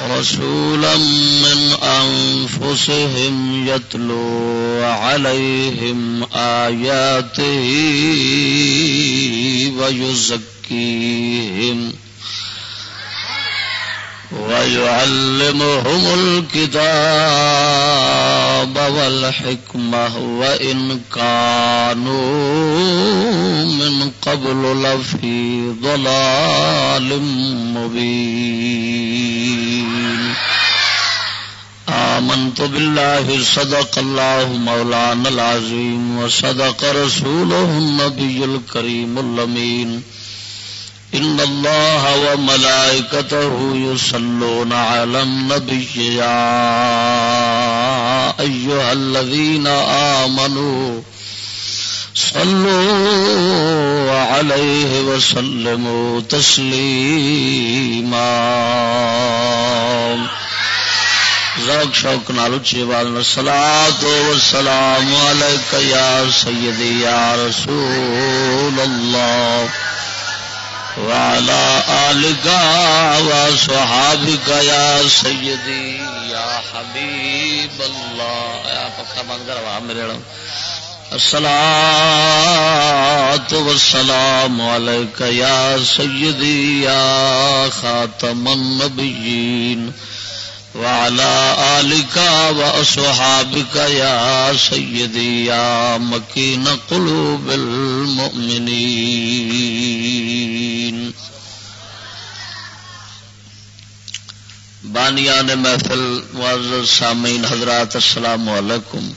رسولا من أنفسهم يتلو عليهم آياته ويزكيهم. ويعلمهم الكتاب والحكمة وإن كانوا من قبل لفي ضلال مبين آمنت بالله صدق الله مولانا العظيم وصدق رسوله النبي الكريم اللمين إن الله وملائكته يصلون على النبي يا أيها الذين آمنوا صلوا عليه وسلموا تسليما ذوق شوق نالو چی والنا صلاة والسلام علیکہ یا سیدی یا رسول اللہ وعلى آلك وصحابك يا سيدي يا حبيب الله. يا پکا بند کروا میرے الصلاة والسلام عليك يا سيدي يا خاتم النبيين. وعلى آلك وأصحابك يا سيدي يا مكين قلوب المؤمنين. بانیان محفل معزز سامعین حضرات السلام علیکم۔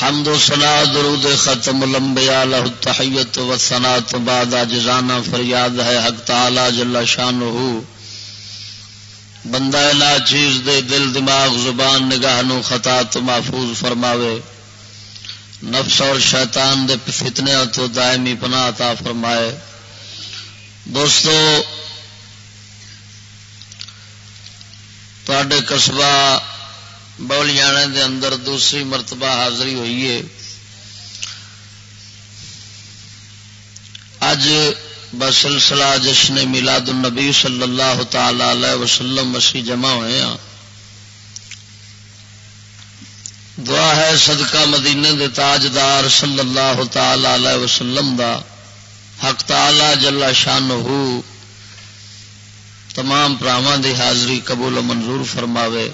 حمد و سنا درود ختم الانبیاء لہ التحیت و ثنا تو بعد جزانہ فریاد ہے حق تعالی جل شانہ بندہ لا چیز دے دل دماغ زبان نگاہ نو خطا تو محفوظ فرماوے۔ نفس اور شیطان دے فتنے تو دائمی پناہ عطا فرمائے۔ دوستو تے قصبہ بولیانے دے اندر دوسری مرتبہ حاضری ہوئی ہے۔ اج بسلسلہ جشن میلاد النبی صلی اللہ تعالی علیہ وسلم مسیح جمع ہوئے ہیں دعا ہے صدقہ مدینے دے تاجدار صلی اللہ تعالی علیہ وسلم دا۔ حق تعالی جلا شان ہو تمام پراواں دی حاضری قبول و منظور فرماوے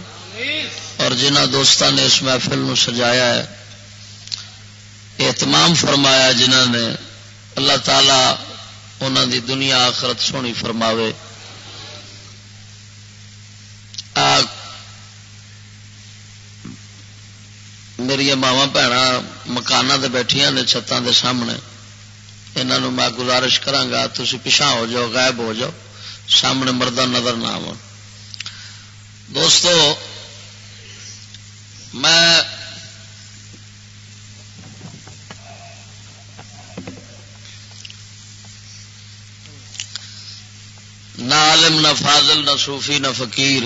اور جنہ دوستان نے اس محفل نو سجایا ہے اہتمام فرمایا جنہ نے، اللہ تعالی انہوں دی دنیا آخرت سونی فرماوے۔ میری ماوا بھن مکان سے بیٹھیا نے چھتان دے سامنے انہوں میں گزارش کرا تھی پچھا ہو جاؤ، غائب ہو جاؤ۔ سامنے مردہ نظر نہ آ دوستو، میں عالم، نہ فاضل، نہ صوفی، نہ فقیر۔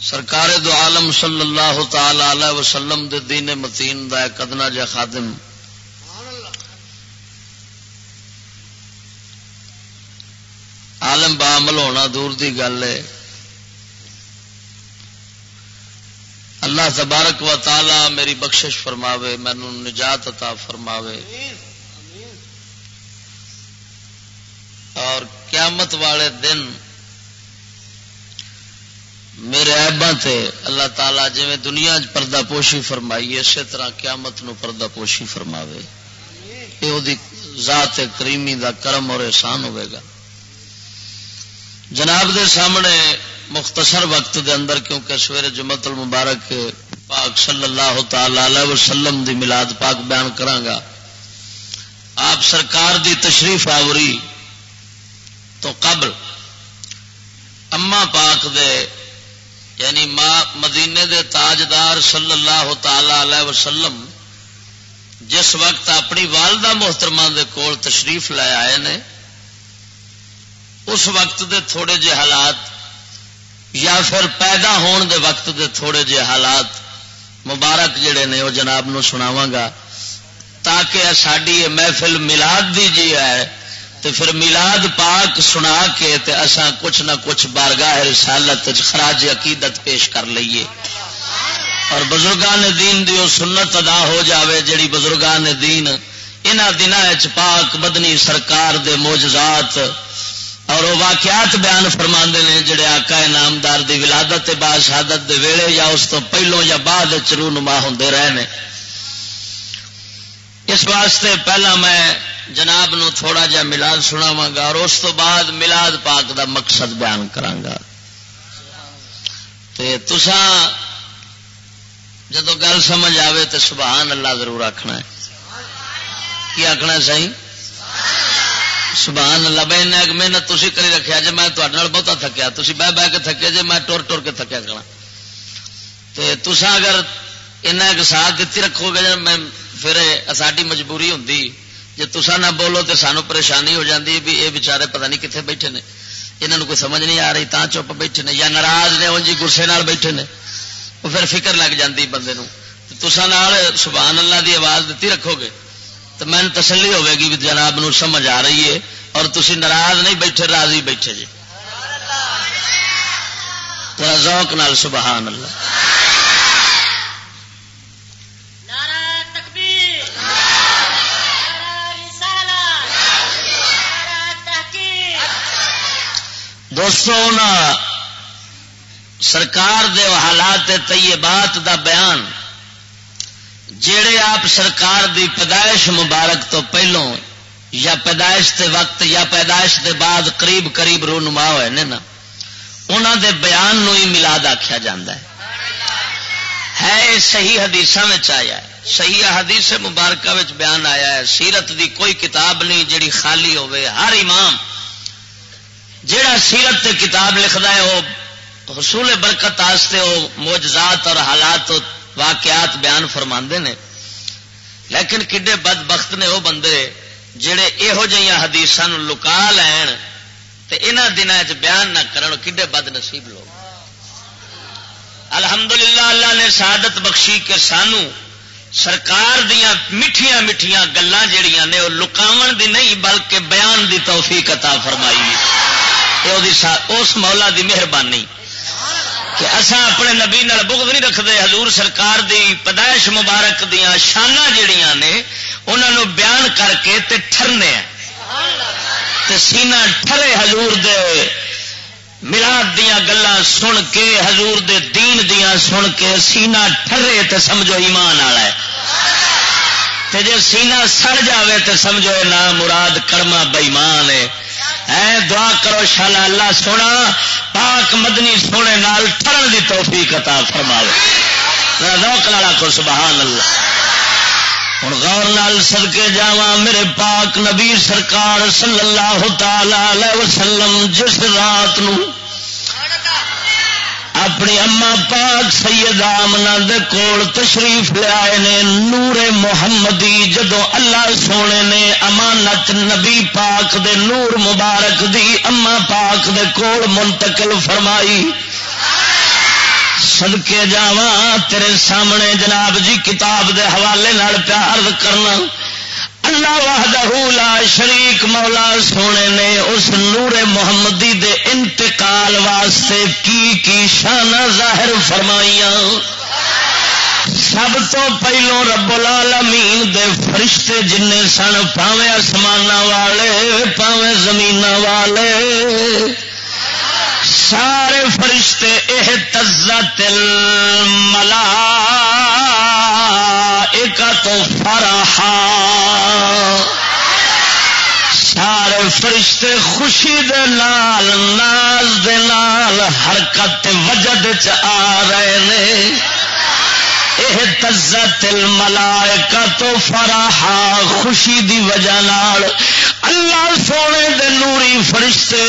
سرکار دو عالم صلی اللہ تعالی علیہ وسلم دے دین متین دا ایک ادنا جا خادم۔ عالم بعمل ہونا دور دی گل ہے اللہ تبارک و تعالی میری بخشش فرماوے مینو نجات عطا فرماوے اور قیامت والے دن میرے ایباں تے اللہ تعالی جی دنیا پردہ پوشی فرمائی اسی طرح قیامت نو پردہ پوشی فرماوے یہ ذات کریمی دا کرم اور احسان ہوئے گا جناب دے سامنے مختصر وقت دے اندر، کیونکہ سویرے جمعت المبارک پاک صلی اللہ تعالی وسلم دی ملاد پاک بیان کرانگا، آپ سرکار دی تشریف آوری تو قبل اما پاک دے یعنی ماں مدینے دے تاجدار صلی اللہ تعالی وسلم جس وقت اپنی والدہ محترمہ دے کول تشریف لے آئے نے اس وقت دے تھوڑے جے حالات یا پھر پیدا ہون دے وقت دے تھوڑے جے حالات مبارک جڑے نے وہ جناب نو سناواں گا تاکہ ساری محفل ملاد دی جی ہے تو پھر ملاد پاک سنا کے تے اساں کچھ نہ کچھ بارگاہ رسالت خراج عقیدت پیش کر لئیے۔ اور بزرگان دین دی سنت ادا ہو جاوے جڑی بزرگان دین انہ دن پاک بدنی سرکار دے موجزات اور وہ واقعات بیان فرما نے جڑے آقا نامدار دی ولادت با شہادت دے ویلے یا اس تو پہلو یا بعد چرو نما ہوں رہے اس واسطے پہلا میں جناب نو تھوڑا جا ملاد سناوا گا اور اس تو بعد ملاد پاک دا مقصد بیان کرانگا تے تساں جدو گل سمجھ آوے تو سبحان اللہ ضرور آخنا ہے۔ کی آخنا صحیح؟ سبحان اللہ بھائی محنت تھی کری رکھا جی میں بہتا تھکیا تھی بہ بہ کے تھکے جی میں ٹور ٹور کے تھکیا کرنا تو تسا اگر ایک ساتھ دیتی رکھو گے جی میں پھر ساری مجبوری ہوں جی تسا نہ بولو تو سانو پریشانی ہو جاتی بھی یہ بچارے پتہ نہیں کتنے بیٹھے نے۔ یہاں کوئی سمجھ نہیں آ رہی تا چپ بیٹھے نے، یا ناراض نے جی گسے بیٹھے نے۔ وہ پھر فکر لگ جاتی بندے تسا سبحان اللہ دی آواز دیتی رکھو گے تو میں تسلی ہوے گی بھی جناب نو سمجھ آ رہی ہے اور تھی ناراض نہیں بیٹھے، راضی بیٹھے جی۔ ذوق نال، سبحان اللہ۔ دوستو سرکار دے حالات طیبات دا بیان جڑے آپ سرکار دی پیدائش مبارک تو پہلو یا پیدائش دے وقت یا پیدائش دے بعد قریب قریب رونما ہوئے نے نا انہوں دے بیان نو ہی ملاد آخیا جا ہے۔ صحیح حدیث آیا ہے۔ صحیح حدیث مبارکہ بیان آیا ہے۔ سیرت دی کوئی کتاب نہیں جڑی خالی ہوئے۔ ہر امام جڑا سیرت تے کتاب لکھتا ہے، وہ حصول برکت آستے، وہ موجزات اور حالات واقعات بیان فرما نے۔ لیکن کڈے بد بخت نے وہ بندے جڑے یہو حدیث لکا لین یہاں دنوں بیان نہ کرن، کڈے بد نصیب لوگ۔ الحمدللہ اللہ نے سعادت بخشی کہ سانو سرکار دیا میٹھیاں میٹھیاں گلان جڑیاں نے وہ لکاو دی نہیں بلکہ بیان دی توفیق عطا فرمائی۔ اس مولا دی مہربانی۔ کہ اصا اپنے نبی نال بغض نہیں رکھتے، حضور سرکار دی پیدائش مبارک دیا شانہ جڑیاں نے انہوں بیان کر کے تے ٹرنے تے سینہ ٹھرے حضور دے ملاد دیا گلا سن کے، حضور دے دین دیا سن کے سینہ ٹھرے تے سمجھو ایمان والا ہے۔ تے جے سینہ سڑ جاوے تے سمجھو نا مراد کڑما بئیمان ہے۔ اے دعا کرو شالا اللہ سونا، پاک مدنی سونے نال ٹرن دی توفیق عطا فرماوے۔ روک لالا کو سبحان اللہ ہوں غور لال سدکے جا میرے پاک نبی سرکار صلی اللہ تعالی وسلم جس رات نو اپنی اما پاک سید آمنا دے کول تشریف لیا نے، نور محمدی جدو اللہ سونے نے امانت نبی پاک دے نور مبارک دی اما پاک دے کول منتقل فرمائی۔ سدکے جاوا تیرے سامنے جناب جی کتاب دے حوالے پیار کرنا۔ اللہ وحدہ لا شریک مولا سونے نے اس نور محمدی دے انتقال واسطے کی کی شانہ ظاہر فرمائیاں۔ سب تو پہلو رب العالمین دے فرشتے جن سن پاوے آسمان والے پاوے زمین والے۔ سارے فرشتے اح تزت ملا ایک تو فرحا سارے فرشتے خوشی دے نال، ناز دے نال حرکت وجد چ آ رہے نے۔ تزت الملائکہ تو فراہا خوشی دی وجہ نال۔ اللہ سونے دے نوری فرشتے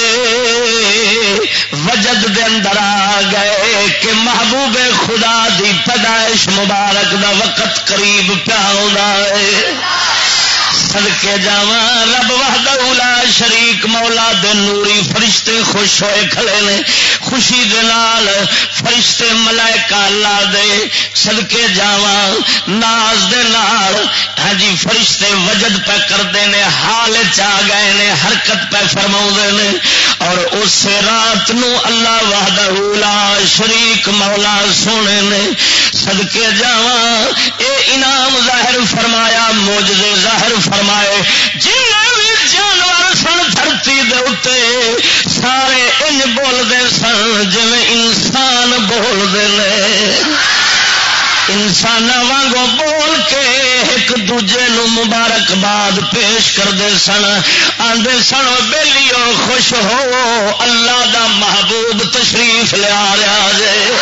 وجد دے اندر آ گئے کہ محبوب خدا دی پیدائش مبارک دا وقت قریب پیا ہے۔ سدکے جا رب لا شریک مولا دے نوری فرشتے خوش ہوئے کھڑے نے، خوشی دے نال فرشتے ملائکہ اللہ دے سدکے جا ناز دے نال ہاں جی فرشتے وجد پہ کرتے ہیں حال چ گئے نے، حرکت پہ فرما نے۔ اور اس رات نو اللہ وحدہ لا شریک مولا سونے نے سدکے جا اے بعد پیش کرتے سن آدھے سن بہلی خوش ہو، اللہ دا محبوب تشریف لیا رہا جے۔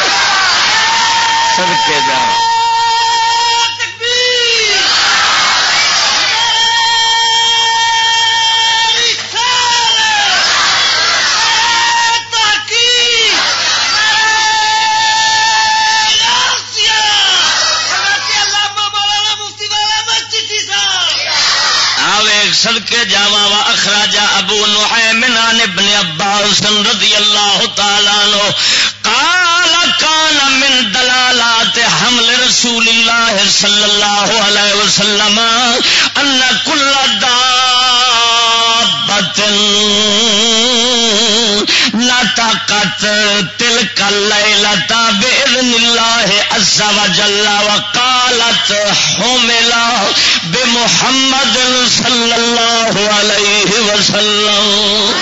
کے جا جاوا وا اخراجا ابو نعیم عن ابن عباس رضی اللہ تعالی عنہ قال كان من دلالات حمل رسول الله صلی اللہ علیہ وسلم ان كل دار کل دابت طاقت تل کل لتا بے عز وجل وقالت حملا بے محمد صلی اللہ علیہ وسلم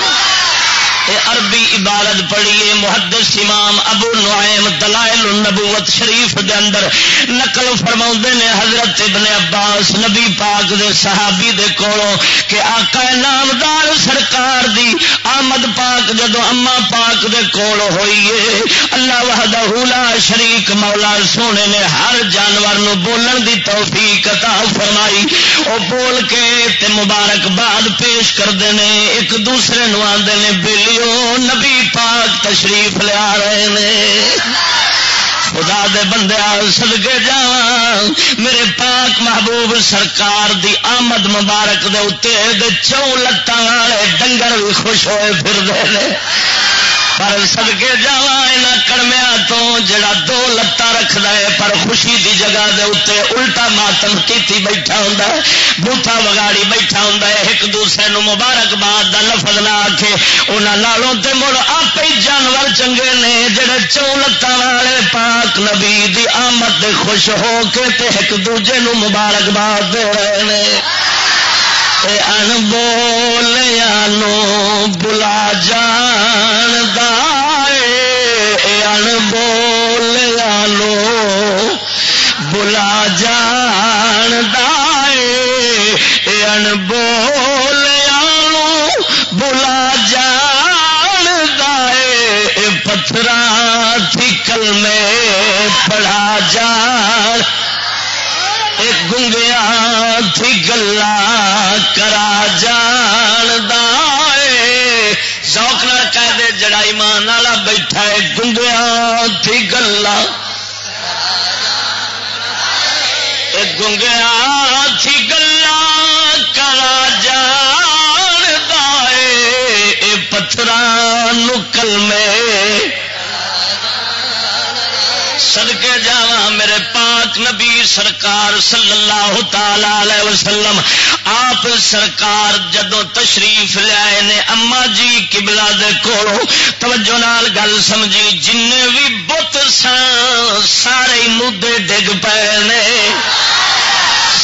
عربی عبارت پڑھیے، محدث امام ابو نعیم دلائل النبوت شریف دے اندر نقل فرما نے حضرت ابن عباس، نبی پاک دے صحابی دے کولو کہ آقا نامدار سرکار دی آمد پاک جدو اما پاک دے کول ہوئیے، اللہ وحدہ لا شریک مولا سونے نے ہر جانور نو بولن دی توفیق عطا فرمائی۔ او بول کے تے مبارک بعد پیش کرتے ہیں ایک دوسرے نو آدھے نے بلی نبی پاک تشریف لیا رہے نے۔ خدا دے بندے سدگے جا میرے پاک محبوب سرکار دی آمد مبارک دے اتنے چون لتان والے ڈنگر بھی خوش ہوئے پھر دے پر سدکے جا کڑمیا تو جڑا دو لتا رکھد ہے پر خوشی دی جگہ دے اتنے الٹا ماتم کی بیٹھا ہوں بوٹا وگاڑی بیٹھا ہوں ایک دوسرے نو مبارکباد کا لفظ نہ آکے انہوں تے مڑ آپ ہی جانور چنگے نے جڑے چون لتان والے پاک نبی دی آمد خوش ہو کے تے ایک دوجے نو مبارکباد دے رہے ہیں ان بولیا نو بلا جان ان بولیا نو بلا جان ان بولیا نو بلا جان دے پتھر تھی کل میں پڑا جان گنگیا تھی گلا کرا جان دوک نال کہہ دے، جڑا ایمان والا بیٹھا ہے گنگیا تھی گلا۔ گنگیا تھی گلا کرا جان دے پتھر نکل میں میرے پاک نبی سرکار صلی اللہ تعالی وسلم، آپ سرکار جدو تشریف لیا نے اما جی کبلا دے کولو توجہ نال گل سمجھی جن بھی بت سن سارے مدے ڈگ پے نے۔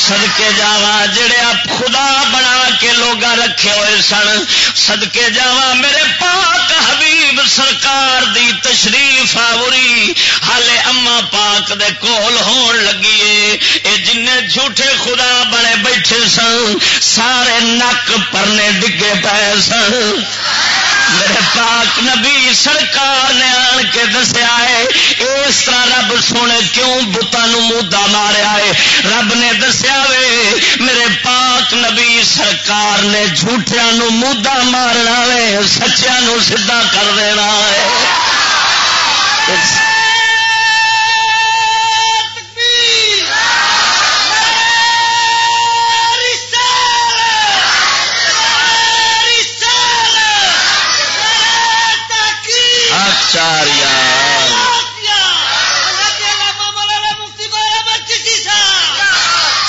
سدکے جاوا جڑے آپ خدا بنا کے لوگ رکھے ہوئے سن سدکے جاوا میرے پاک حبیب سرکار دی تشریف آوری ہالے اما پاک دے کول ہون لگیے اے۔ جن جھوٹے خدا بنے بیٹھے سن، سارے نک پرنے ڈگے پے سن۔ میرے پاک نبی سرکار نے آن کے دسیا ہے، اس طرح رب سونے کیوں بتانو مودا ماریا ہے؟ رب نے دسیا وے، میرے پاک نبی سرکار نے جھوٹیا مودا مارنا وے سچیا سیدا کر دینا ہے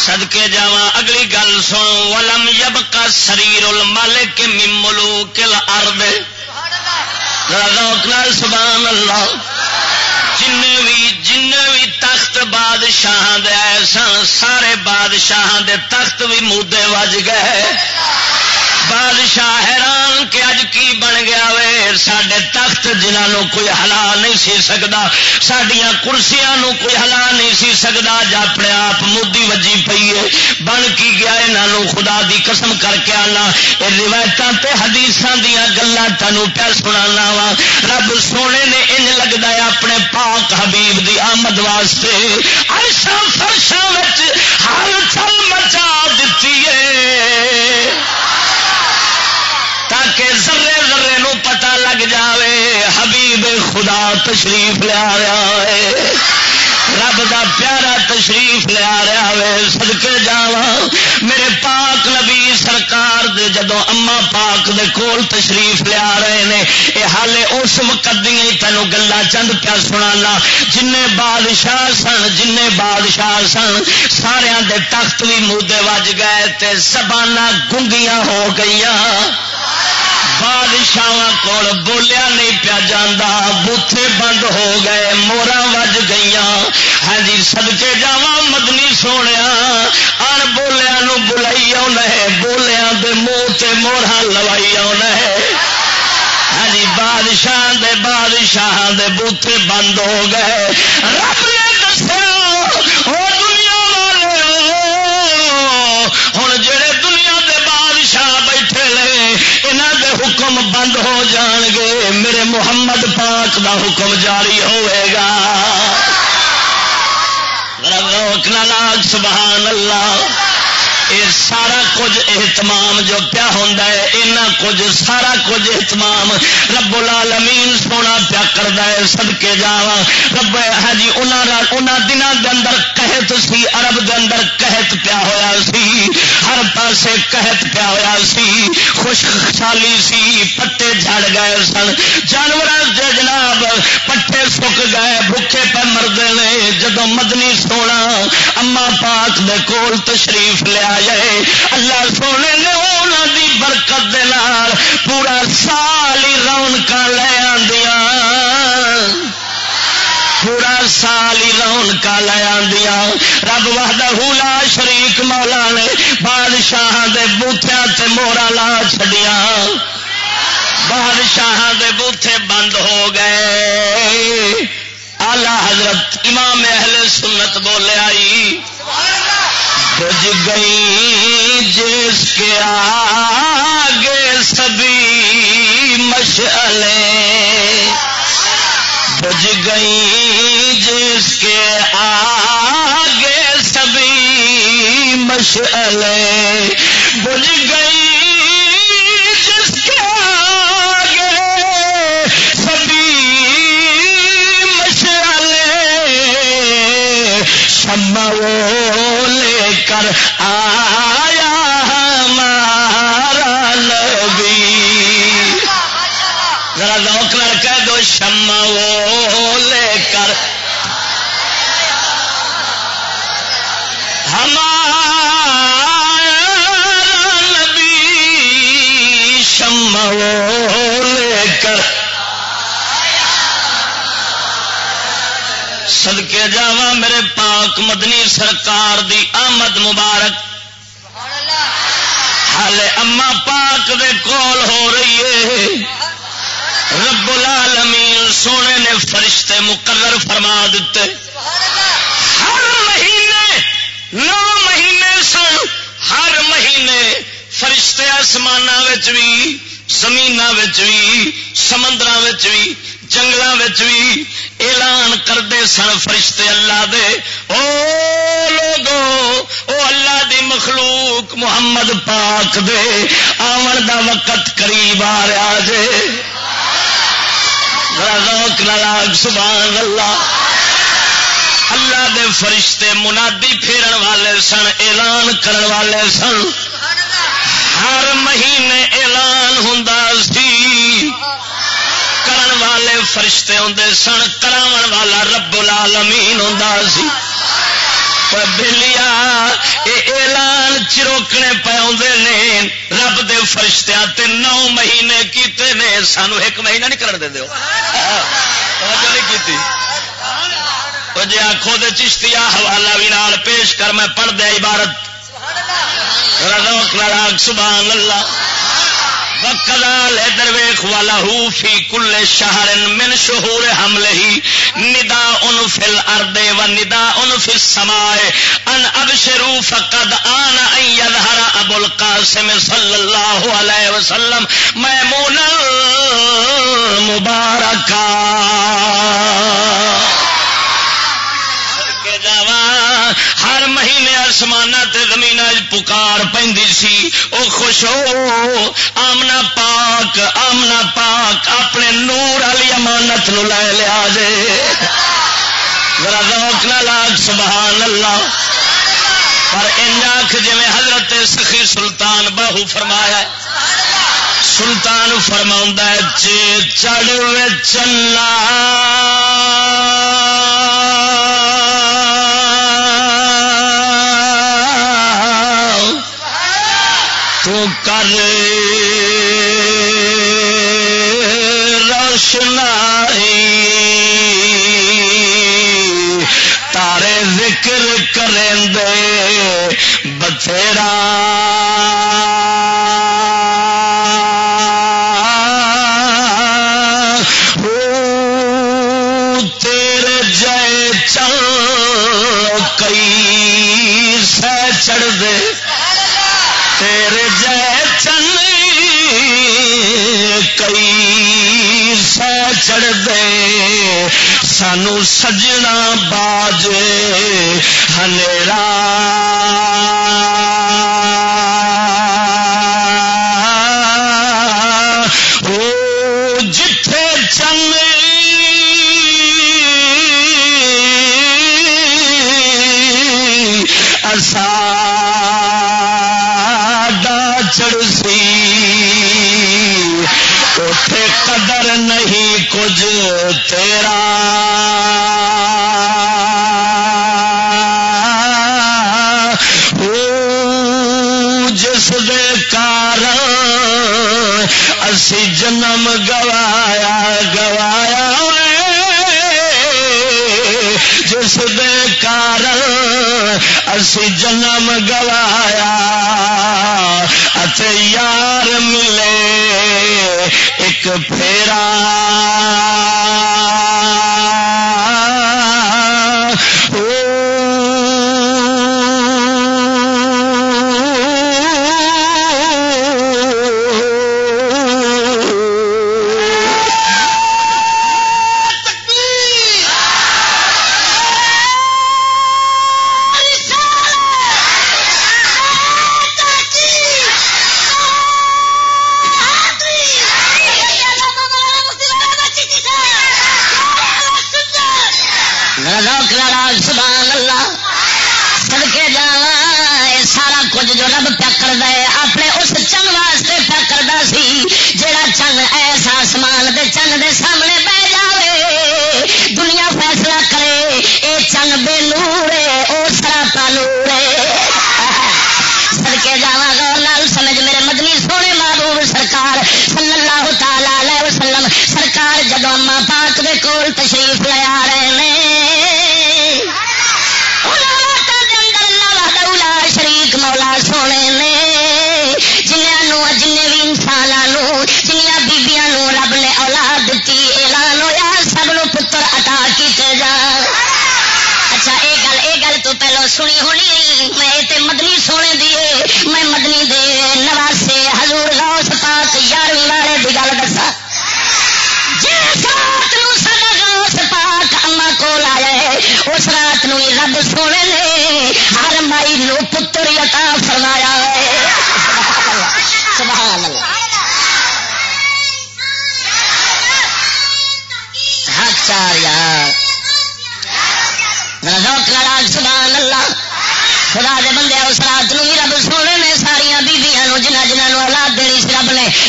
سدکے جا اگلی گل سن ولم یب کا سریر مل کے مملو کل ارد سبحان اللہ جن بھی جن بھی تخت بادشاہ دے سن سارے بادشاہ دے تخت بھی مودے وج گئے. بادشاہ حیران کہ اج کی بن گیا وے؟ سڈے تخت جنہوں کوئی ہلا نہیں سی سکتا سڈیا کرسیاں نو کوئی ہلا نہیں سی سکتا جا اپنے آپ مودی وجی پی ہے۔ بن کی گیا یہاں خدا دی قسم کر کے آنا۔ یہ روایت حدیث دیا گلان تینوں پہ سنا وا۔ رب سونے نے ان لگتا ہے اپنے پاک حبیب دی آمد واسطے۔ ارشا فرشا ہر چل مچا دیتی ہے۔ تاکہ ذرے ذرے نو پتا لگ جاوے حبیب خدا تشریف لیا ہے رب دا پیارا تشریف لیا رہا ہے سدکے جا میرے پاک نبی سرکار دے جدو اما پاک دے کول تشریف لیا رہے نے یہ حالے اس وقت دیا تینوں گلا چند پیا سنا جن بادشاہ سن جن بادشاہ سن سارا دے تخت بھی مودے وج گئے تے زبانہ گنگیاں ہو گئی بادشاہ کول بولیا نہیں پیا جانا بوتھے بند ہو گئے، مورا وج گئی ہاں جی سدکے جا مدنی سونے ان بولیا نو بلائی آنا ہے بولیا دے منہ سے مورا لوائی آنا ہے۔ ہاں جی بادشاہ دے بادشاہ دے بوتھے بند ہو گئے۔ رب نے دسیا حکم بند ہو جان گے، میرے محمد پاک دا حکم جاری ہوئے گا۔ سبحان اللہ۔ یہ سارا کچھ اہتمام جو پیا ہوں اینا کچھ، سارا کچھ اہتمام رب العالمین سونا پیا کرتا ہے سدکے جا رب ہے ہاں جی انہوں دنوں کے اندر قحط سی، عرب دے اندر قحط پیا ہوا سی۔ ہر پاسے قحط پیا ہوا سی۔ خشک سالی سی، پتے جھڑ گئے سن۔ جانور جناب پٹے سک گئے، بھوکے پہ مردے نے۔ جدو مدنی سونا اما پاک دے کول تشریف لیا جائے۔ اللہ سونے نے انہوں دی برکت دے نال پورا سال ہی رونق لے آدیا پورا سال ہی رونق لے آدیا رب وحدہ لا شریک مولا نے بادشاہ دے بوتیا تے مورا لا چڈیا بادشاہ دے بوتھے بند ہو گئے۔ آلہ حضرت امام اہل سنت بولے آئی۔ سج گئی جس کے آگے سبھی مشعلیں۔ بج گئی جس کے آگے سبھی مشعلیں۔ بج گئی شمع کر آ جاوا میرے پاک مدنی سرکار دی آمد مبارک۔ ہالے اما پاک دے کول ہو رہی ہے۔ رب العالمین سونے نے فرشتے مقرر فرما دیتے۔ ہر مہینے، نو مہینے سن، ہر مہینے فرشتے آسمان بھی زمین بھی سمندر بھی جنگل بھی اعلان کرتے سن فرشتے اللہ دے۔ او لوگو، او اللہ دی مخلوق محمد پاک دے۔ آمن دا وقت قریب آ رہا جے۔ روک لاگ، سبحان اللہ۔ اللہ دے فرشتے منادی پھیرن والے سن، اعلان کرن والے سن۔ ہر مہینے اعلان ہوں سی۔ کرن والے فرشتے ہوں سن کرا والا رب العالمین ہوں سی۔ بلیا اعلان چروکنے پہ نے۔ رب دے فرشتیاں تے نو مہینے کیتے نے۔ سانو ایک مہینہ نہیں کرن دے دیو جی آخو دے چشتیا حوالہ بھی نال پیش کر، میں پڑھ دیا عبارت۔ سبحان اللہ۔ وکلا درویخ والا فی کل شہر من شہور حملے ہی ندا ان فل اردے و ندا ان فل سمائے ان اب شروع فقد آن ہر ابو القاسم صلی اللہ علیہ وسلم۔ میمون مبارکہ ہر مہینے آسمان زمین پکار پی سی۔ وہ خوش ہو۔ آمنا پاک آمنا پاک، اپنے نور والی امانت نو لے لیا جے۔ ذرا روک نہ لاگ سبحان اللہ پر ان آخ جی حضرت سخی سلطان باہو فرمایا سلطان فرما چڑ چلا تو کر روشنائی تارے ذکر کریں دے بتھیرا سانو سجنا باج ہنیرا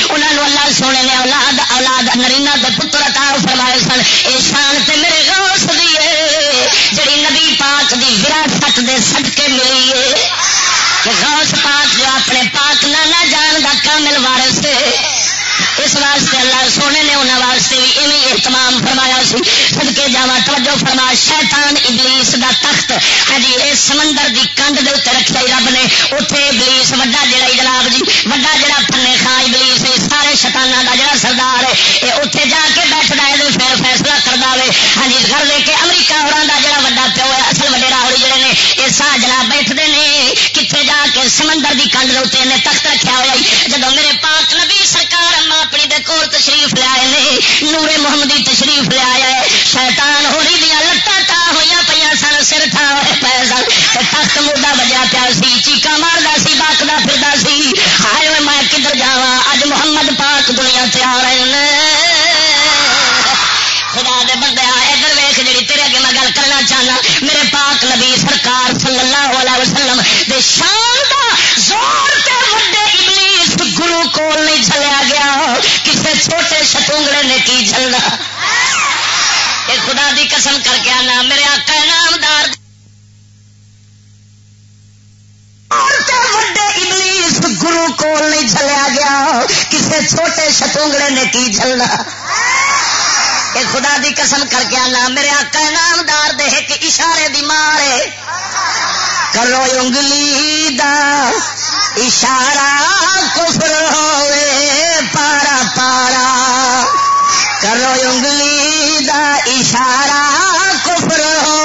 انہوں اللہ سونے نے اولاد اولاد نرینا دے پتر عطا فرمائے سن۔ اے شان تے میرے غوث دی ہے جڑی نبی پاک دی وراثت دے صدقے ملی ہے کہ غوث پاک جو اپنے پاک نانا جان دا کامل وارث ہے اس واسطے اللہ سونے نے انہوں واسطے بھی اوی اہتمام فرمایا سی سد کے جا توجہ فرما، شیطان ابلیس دا تخت۔ ہاں جی اس سمندر دی کنڈ دے اتنے رکھا ہی رب نے اتنے ابلیس، وڈا جڑا جناب جی وڈا جڑا پنے خان ابلیس سارے شیطانہ دا جڑا سردار ہے یہ اتنے جا کے بیٹھتا ہے پھر فیصلہ کرتا ہے ہاں جی کر دے کے امریکہ اور جڑا وڈا پیو ہے، اصل وڈے راہڑی جڑے نے یہ سا جناب بیٹھتے ہیں کتنے جا کے سمندر دی کنڈ دے اتنے تخت رکھا ہوا جب میرے پاک نبی سرکار تشریف لیا ہے شیطان ہوری دیا لتاں تا ہوئی پہ سن، سر تھا پے سن۔ تخت مردہ بجا پیا سی چیقا ماردا سی، باقدا پھردا سی۔ ہائے میں کدھر جا اج محمد پاک دنیا تیار ہیں خدا دے بندے ادھر ویخ جی تیرے اگے میں گل کرنا چاہنا۔ میرے پاک نبی سرکار صلی اللہ علیہ وسلم دے شان دا زور تے وڈے ابلیس گرو کول نہیں چلیا گیا۔ کسے چھوٹے شتونگڑے نے کی چلنا یہ خدا دی قسم کر کے آنا، میرے آقا نامدار وڈے ابلیس گرو کول نہیں چلیا گیا، کسے چھوٹے شتونگڑے نے کی چلنا یہ خدا دی قسم کر کے آنا، میرے آقا نامدار دے ایک اشارے دی مارے کرو انگلی دا اشارہ، کفر ہوئے، پارا پارا۔ کرو انگلی دا اشارہ کفر ہو۔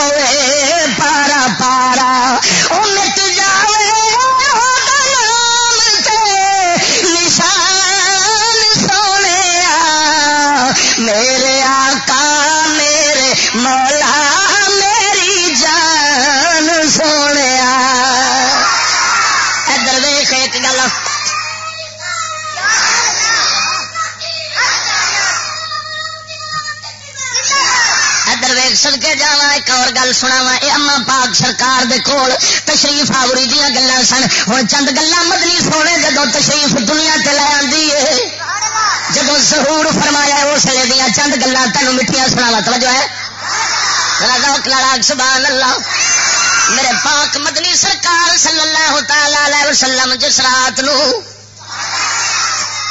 سدکے جا ایک اور گل سنا وا یہ اما پاک سرکار دے کول تشریف آوری دیا گلا سن۔ ہوں چند گلا مدنی سونے جدو تشریف دنیا تے لے آدھی ہے جب ظہور فرمایا اس لیے دیا چند گلا تینوں میٹھیا سنا وا توجہ ہے۔ سبحان اللہ میرے پاک مدنی سرکار صلی اللہ تعالی وسلم، جس رات نو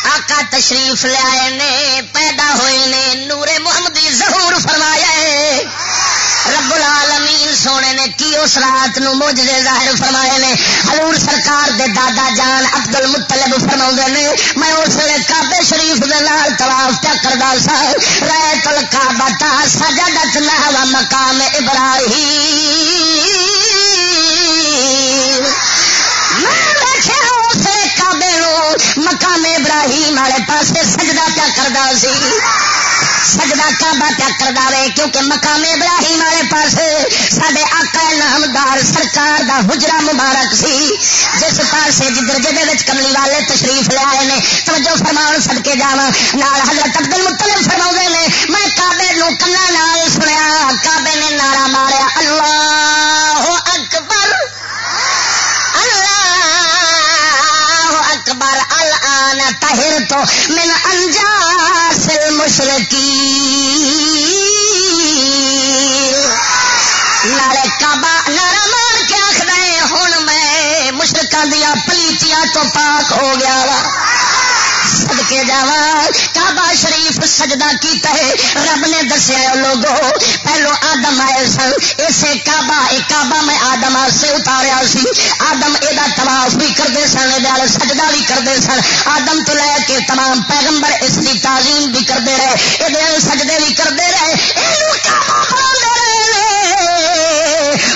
آقا تشریف لیا نے، پیدا ہوئے نے نورے محمدی ظہور فرمایا ہے۔ رب العالمین سونے نے کی اس رات نو موجزے ظاہر فرمائے نے۔ حضور سرکار دے دادا جان عبد المطلب فرما نے، میں اس لیے کابے شریف دے نال طواف کیا کردا سا۔ رہ تل کعبہ تا سجدت نحو مقام ابراہیم۔ اس کعبے نو مقام ابراہیم والے پاسے سجدہ کیا کردا سی۔ سجدہ کعبہ پیا کر دے کیونکہ مقام ابراہیم والے پاس سڈے آقا نامدار سرکار دا حجرا مبارک سی۔ جس پاس جدھر جہد کملی والے تشریف لے آئے نے، توجہ فرماؤ سد کے جا حضرت ابدل مطلب فرما نے، میں کابے نو کنا نال سنیا کابے نے نارا ماریا، اللہ اکبر الان تہر تو من انجاس مشرقی نارے کعبہ نارا مار کے آخر ہوں میں مشرقہ دیا پلیتیاں تو پاک ہو گیا وا۔ سدکے جا کعبہ شریف سجدہ کیتا ہے۔ رب نے دسیا لوگو، پہلو آدم آئے سن اسے کعبہ، ایک کعبہ میں آدم سے اتاریا سی۔ آدم یہ تباف بھی کرتے سن یہ سجدہ بھی کرتے سن۔ آدم تو لے کے تمام پیغمبر اس کی تعلیم بھی کرتے رہے۔ یہ سجدے بھی کرتے رہے۔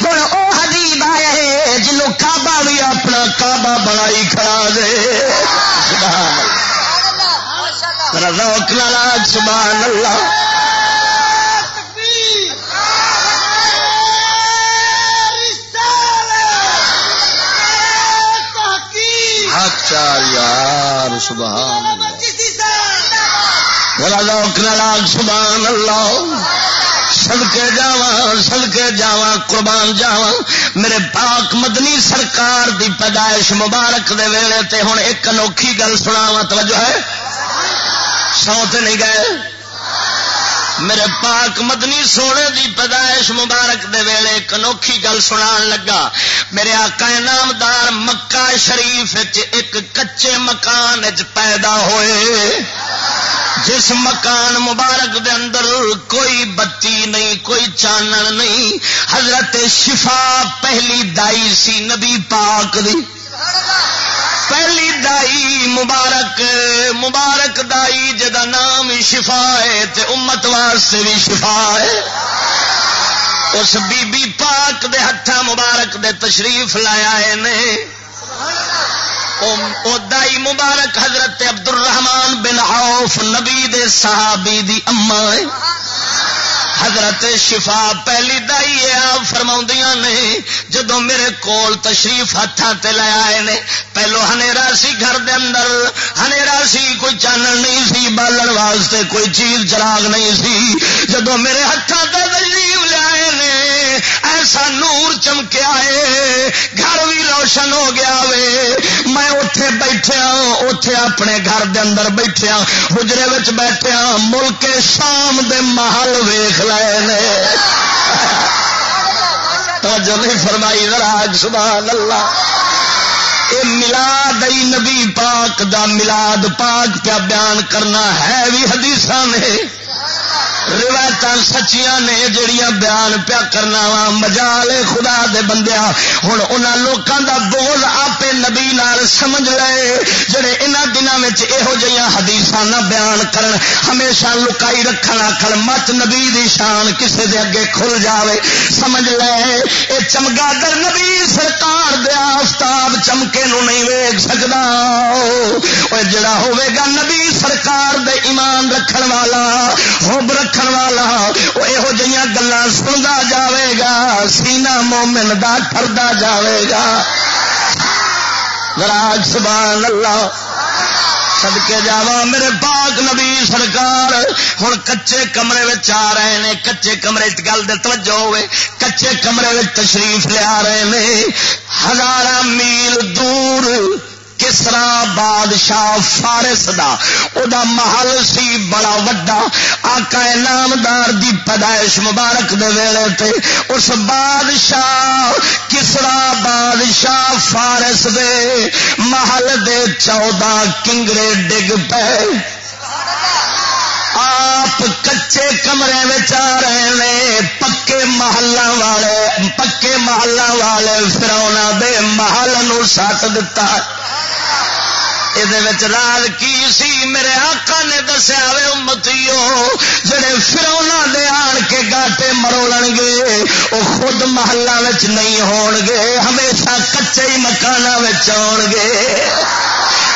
ہوں وہ حبیب آئے کعبہ بنائی کھڑا دے۔ روک لالا سبحان اللہ۔ چار یار، سبحان بڑا لوک لاگ سبحان اللہ۔ سدکے جاوا سدکے جاوا قربان جاوا میرے پاک مدنی سرکار دی پیدائش مبارک دے ویلے تے ہوں ایک انوکھی گل سنا توجہ ہے۔ سو تے نہیں گئے؟ میرے پاک مدنی سونے دی پیدائش مبارک دے ویلے ایک انوکھی گل سنا لگا۔ میرے آقا نامدار مکہ شریف ایک کچے مکان پیدا ہوئے۔ جس مکان مبارک دے اندر کوئی بتی نہیں، کوئی چانن نہیں۔ حضرت شفا پہلی دائی سی نبی پاک دی۔ پہلی دائی مبارک مبارک دائی جدا نام شفا ہے تے امت واسطے بھی شفا ہے۔ اس بی بی پاک دے ہاتھ مبارک دے تشریف لایا ہے نے۔ او دائی مبارک حضرت عبد الرحمان بن عوف نبی دے صحابی دی اما ہے۔ حضرت شفا پہلی دائی آپ فرما نے جدو میرے کول تشریف ہاتھ آئے نے، پہلو ہنیرا سی گھر دے اندر، ہنیرا سی کوئی چانن نہیں سی، بالن واسطے کوئی چیز چراغ نہیں سی جدو میرے ہاتھوں تے تشریف لیا نے، ایسا نور چمکیا ہے، گھر بھی روشن ہو گیا وے۔ میں اتے بیٹھا اتے اپنے گھر دے اندر بیٹھا حجرے بیٹھا ملک شام دے محل ویخ لائے لے توجہ نہیں فرمائی راج سبحان اللہ۔ اے ملاد ای نبی پاک دا ملاد پاک پیا بیان کرنا ہے، بھی حدیث نے۔ روایت سچیاں نے جڑیاں بیان پیا کرنا وا۔ مجال خدا دے بندیا ہوں ان لوگوں دا بول آپ نبی نال سمجھ لے۔ جڑے ان دنوں یہو جہاں حدیث نہ بیان کرن، ہمیشہ لکائی رکھن آخر مت نبی دی شان کسے دے اگے کھل جاوے۔ سمجھ لے، اے چمگادر نبی سرکار دیا آفتاب چمکے نو نہیں ویگ سکتا جڑا ہوے گا نبی سرکار دے ایمان رکھن والا، ہوب رکھ رکھن والا وہ یہو جہاں گلان سنتا جاوے گا سینا مومن دا ٹردا جاوے گا راج سبحان اللہ سدکے جا میرے پاک نبی سرکار ہوں کچے کمرے آ رہے ہیں کچے کمرے گل دے توجہ ہوئے کچے کمرے تشریف لیا رہے ہیں ہزار میل دور کسرا بادشاہ فارس دا، او دا محل سی بڑا وڈا۔ آقا نامدار دی پیدائش مبارک دے ویلے تے اس بادشاہ کسرا بادشاہ فارس دے محل دے چودہ کنگرے ڈگ پے۔ آپ کچے کمرے میں آ رہے ہیں پکے محلہ والے، پکے محلہ والے فرونا دے محل نو سٹ دتا۔ یہ راز کی سی؟ میرے آقا نے دسیا وے امتی جڑے فرونا دے آن کے گاٹے مروڑ گے وہ خود محلہ نہیں ہون گے، ہمیشہ کچے ہی مکانوں آن گے۔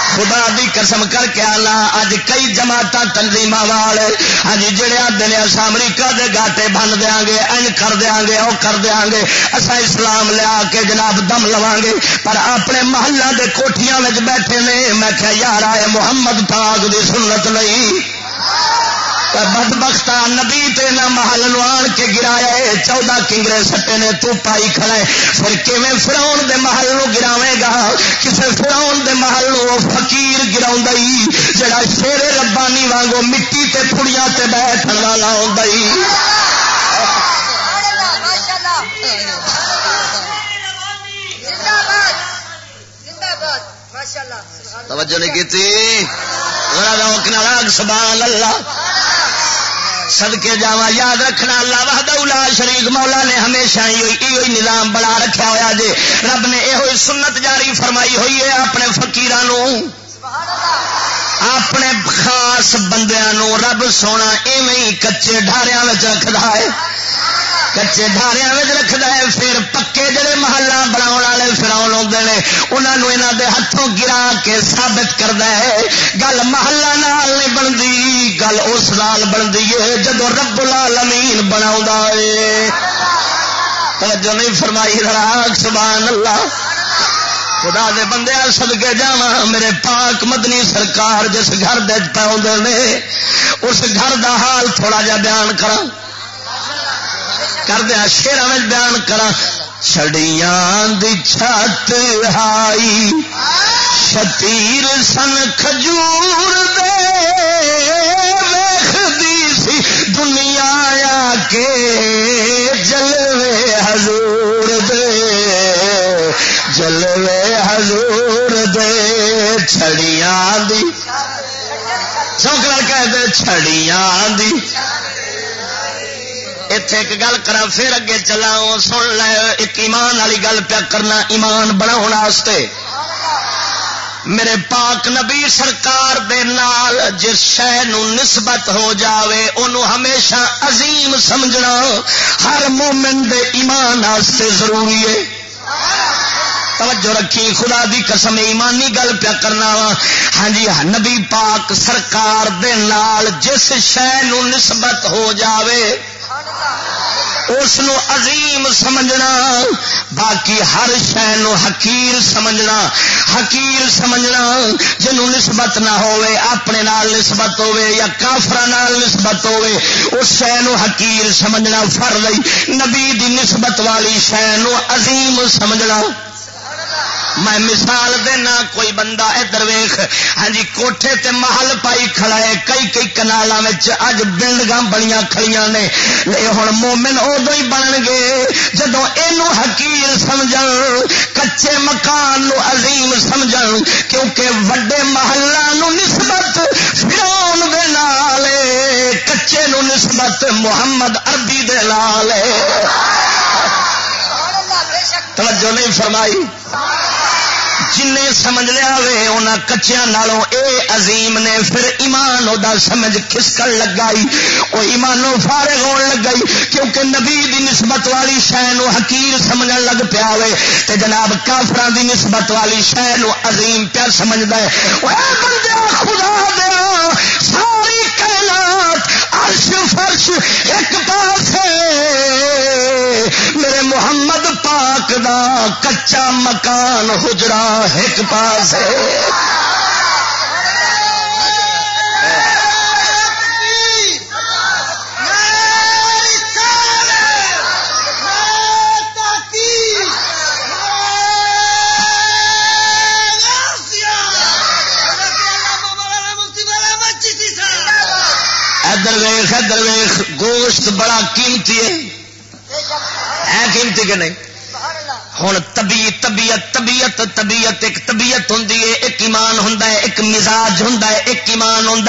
خدا دی قسم کر کے آنا اج کئی جماعت تنظیم والے ہاں جڑے آدھے اصا امریکہ دے گاٹے بن دیا گے، این کر دیا گے وہ کر دیا گے اصا اسلام لیا کے جناب دم لوا گے، پر اپنے محلہ دے کوٹیاں بیٹھے نے، میں کیا یار آئے محمد پاک دی سنت نہیں۔ بد بخت نبی تینا محل نوان کے گرایا ہے چودہ کنگرے سٹے نے تو پائی کھڑے پھر کیون فراؤن دے محل نو گراوے گا؟ کسے فراؤن دے محل نو فقیر گراؤں جڑا شیر ربانی وانگو مٹی تے پھڑیاں تے بیٹھن والا ہوں توجہ نہیں کی سبحان اللہ۔ سدکے جا یاد رکھنا اللہ وحدہ شریف مولا نے ہمیشہ ہی نظام بڑا رکھا ہوا جی رب نے یہ سنت جاری فرمائی ہوئی ہے اپنے فکیران اپنے خاص بندیاں رب سونا ایویں کچے ڈھاریا رکھتا ہے۔ کچے دھاریا رکھتا ہے، پھر پکے جڑے محلہ بنا والے فراؤن آتے ہیں انہوں یہاں دے ہاتھوں گرا کے ثابت کرتا ہے۔ گل محلہ نال نہیں بنتی، گل اس نال بنتی ہے جب رب العالمین بنا توجہ نہیں فرمائی راگ سبحان اللہ خدا دے بندے سد کے جا میرے پاک مدنی سرکار جس گھر دے پاؤں نے، اس گھر دا حال تھوڑا جا بیان کرا کر دیا شیر میں بیان کرا چھڑیاں دی چھت ہائی شتیر سن کھجور دے ویخ سی۔ دنیا آ کے جلوے حضور دے، جلوے حضور دے۔ چھڑیاں دی چوکڑا کہہ دے چھڑیاں دی اتے ایک گل کرا، پھر اگے چلا سن لے، ایک ایمان والی گل پیا کرنا، ایمان بنا میرے پاک نبی سرکار دے نال جس شہ نسبت ہو جاوے انہوں ہمیشہ عظیم سمجھنا ہر مومن دے ایمان واسطے ضروری ہے۔ توجہ رکھی، خدا دی قسم، ایمانی گل پیا کرنا وا۔ ہاں جی نبی پاک سرکار دے نال جس شہ نسبت ہو جاوے اس عظیم سمجھنا، باقی ہر شہ حکیر سمجھنا حکیر سمجھنا، جنوں نسبت نہ ہوئے اپنے نال نسبت ہوئے یا کافر نال نسبت ہوئے اس شہ حکیر سمجھنا فر رہی نبی دی نسبت والی شہ عظیم سمجھنا۔ میں مثال دینا، کوئی بندہ ادھر ویخ ہاں جی کوٹھے تے محل پائی کھڑا ہے، کئی کئی کنال اج بلڈنگ بڑی کھڑی نے۔ ہوں مومن ادو ہی بن گے۔ جدو یہ سمجھ کچے مکان نو عظیم سمجھ کیونکہ وڈے محلہ نسبت فراؤن دے نال کچے نو نسبت محمد اربی دے لال توجہ نہیں فرمائی۔ جن سمجھ لیا وے ان کچیا نالوں اے عظیم نے پھر ایمان دا سمجھ کھسکن لگائی۔ وہ ایمانوں فارغ ہون لگائی کیونکہ نبی دی نسبت والی شہ حکیر سمجھ لگ پیا وے تے جناب کافران دی نسبت والی شہ عظیم پیا سمجھتا ہے۔ خدا دیا، ساری کائنات عرش فرش ایک پاس میرے محمد پاک دا کچا مکان حجرا ایک پاس ہے۔ ادر ویخ ادر ویخ، گوشت بڑا قیمتی ہے۔ قیمتی کہ نہیں؟ ہوں طبیعت طبیعت طبیعت طبیعت، ایک طبیعت ہوں ایک ایمان ہوں ایک مزاج ہوں ایک ایمان ہوں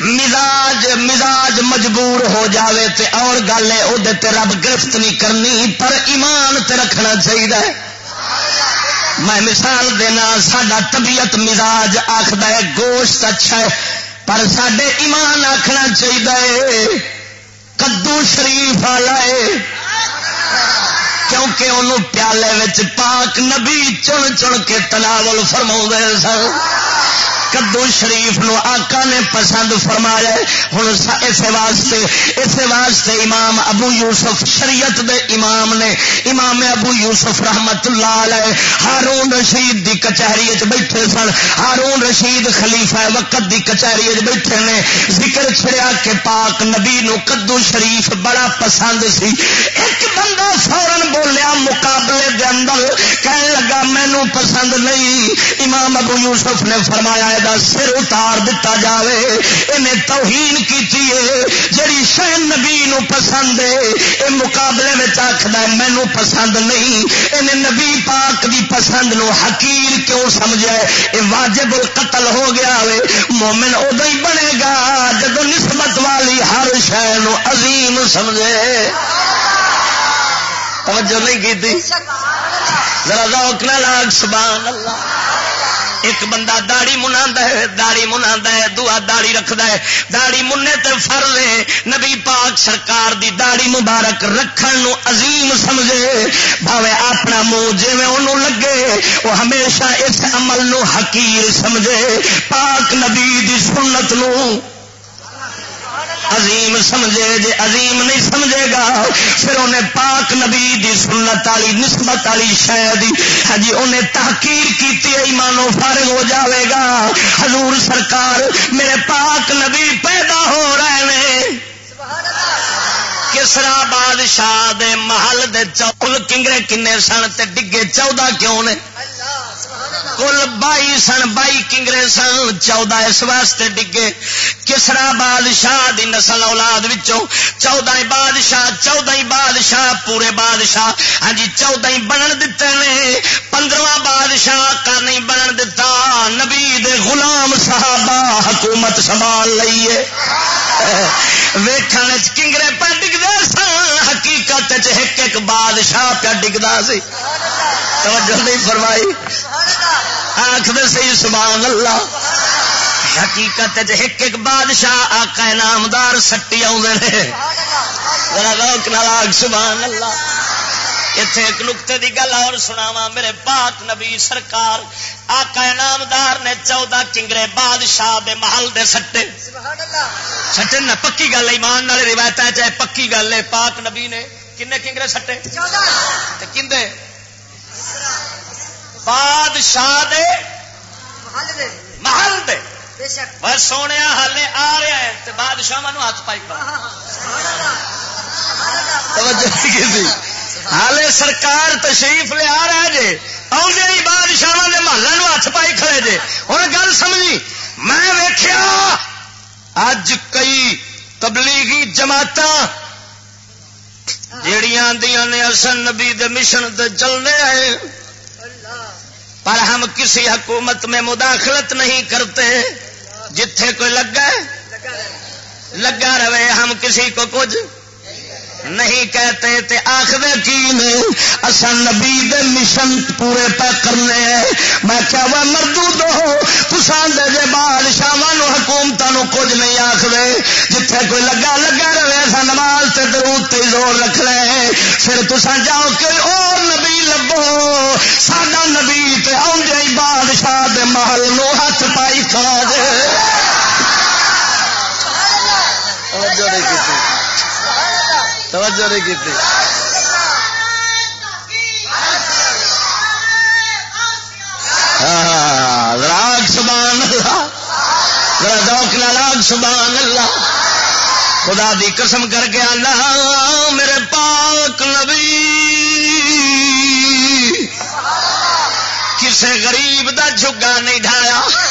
مزاج مزاج مجبور ہو جاوے تے اور گل ہے وہ رب گرفت نہیں کرنی، پر ایمان تے رکھنا چاہیے میں مثال دینا سڈا طبیعت مزاج آخد ہے، گوشت اچھا ہے پر سڈے ایمان آخنا چاہیے کدو شریف والا ہے۔ کیونکہ انہوں پیالے پاک نبی چن چن کے تناول فرما سن۔ کدو شریف نو آقا نے پسند فرمایا ہوں اس واسطے اس واسطے امام ابو یوسف شریعت دے امام نے امام ابو یوسف رحمت اللہ علیہ ہارون رشید دی کچہری بیٹھے سن ہارون رشید خلیفہ وقت دی کچہری بیٹھے نے ذکر چھڑیا کہ پاک نبی نو کدو شریف بڑا پسند سی ایک بندہ فورن بولیا مقابلے دے اندر کہنے لگا مینو پسند نہیں امام ابو یوسف نے فرمایا دا سر اتار دتا جائے انہیں توہین کی جڑی شہ نبی نو پسند ہے یہ مقابلے میں آخر مینو پسند نہیں۔ انہیں نبی پاک دی پسند نو حقیر کیوں سمجھا ہے؟ یہ واجب القتل ہو گیا وے مومن ادو ہی بنے گا جب نسبت والی ہر شہ نو عظیم سمجھے۔ توجہ نہیں کی ذرا ذوق نہ لاگ سبحان اللہ۔ ایک بندہ داڑی منا ہے داڑی منا ہے، دعا داڑی رکھد ہے۔ داڑی منے تے فرض ہے، نبی پاک سرکار دی داڑی مبارک رکھن نو عظیم سمجھے۔ بھاوے اپنا منہ جی انہوں لگے وہ ہمیشہ اس عمل نو حقیر سمجھے۔ پاک نبی دی سنت نو عظیم سمجھے، جے عظیم نہیں سمجھے گا، پھر انہیں پاک نبی دی سنت والی، نسبت والی شاید ہاں جی انہیں تحقیر کی ایمانو فارغ ہو جاوے گا۔ حضور سرکار میرے پاک نبی پیدا ہو رہے ہیں کسرا بادشاہ دے محل دے چول کنگرے کنے سن تے ڈگے چودہ کیوں نے؟ کل بائی سن، بائی کنگرے سن، چودہ اس واسطے ڈگے۔ کسرا بادشاہ دی نسل اولاد وچوں، چودہ بادشاہ چودہ بادشاہ، پورے بادشاہ۔ ہاں جی چودہ بنن دیتے نے۔ پندرواں بادشاہ کا نہیں بنن دتا۔ نبی دے غلام صحابہ حکومت سنبھال لئیے۔ ویخان کنگرے پہ ڈگتے سن، حقیقت ایک ایک بادشاہ پہ ڈگتا سی۔ توجہ نہیں فرمائی۔ آخر سی سبحان اللہ. حقیقت ایک ایک بادشاہ آقا نامدار سٹی آگ سبحان اللہ. اتے ایک نقطے کی گل اور سناوا میرے پاک نبی سرکار آقا نامدار نے چودہ کنگرے بادشاہ دے محل دے سٹے. سٹے نہ پکی گل ایمان والے روایت چاہے پکی گل ہے پاک نبی نے کنے کنگرے سٹے؟ کھے بادشاہ دے محل دے۔ بس سونے ہالے آ رہا ہے بادشاہ ہاتھ پائی ہالے سرکار تشریف لیا رہا جے آدھے بادشاہ کے محلے ہاتھ پائی کھڑے جے۔ ہوں گل سمجھی۔ میں ویخیا اج کئی تبلیغی جماعت جڑیاں آدیا نے اصل نبی دے مشن دے چلنے آئے۔ پر ہم کسی حکومت میں مداخلت نہیں کرتے جتھے کوئی لگا ہے؟ لگا رہے۔ ہم کسی کو کچھ نہیں کہتے تے آخر کی نے؟ اصل نبی دے مشن پورے پہ کرنے میں کیا وہ مردو دو تسان دے جے بادشاہ حکومتوں کچھ نہیں آخر جتھے کوئی لگا لگا رہے ایسا نماز تے درود تے زور رکھ رہے پھر تسان جاؤ کہ اور نبی لبو۔ ساڈا نبی تے آدھے بادشاہ دے محل نو ہاتھ پائی کھا دے توجہ نہیں کی توجہ نہیں کی ہاں، ہاں، ہاں، راگ سبحان اللہ۔ ذرا دوک راگ سبحان اللہ۔ خدا دی قسم کر کے اللہ میرے پاک نبی۔ کسے غریب دا جھگا نہیں ڈھایا۔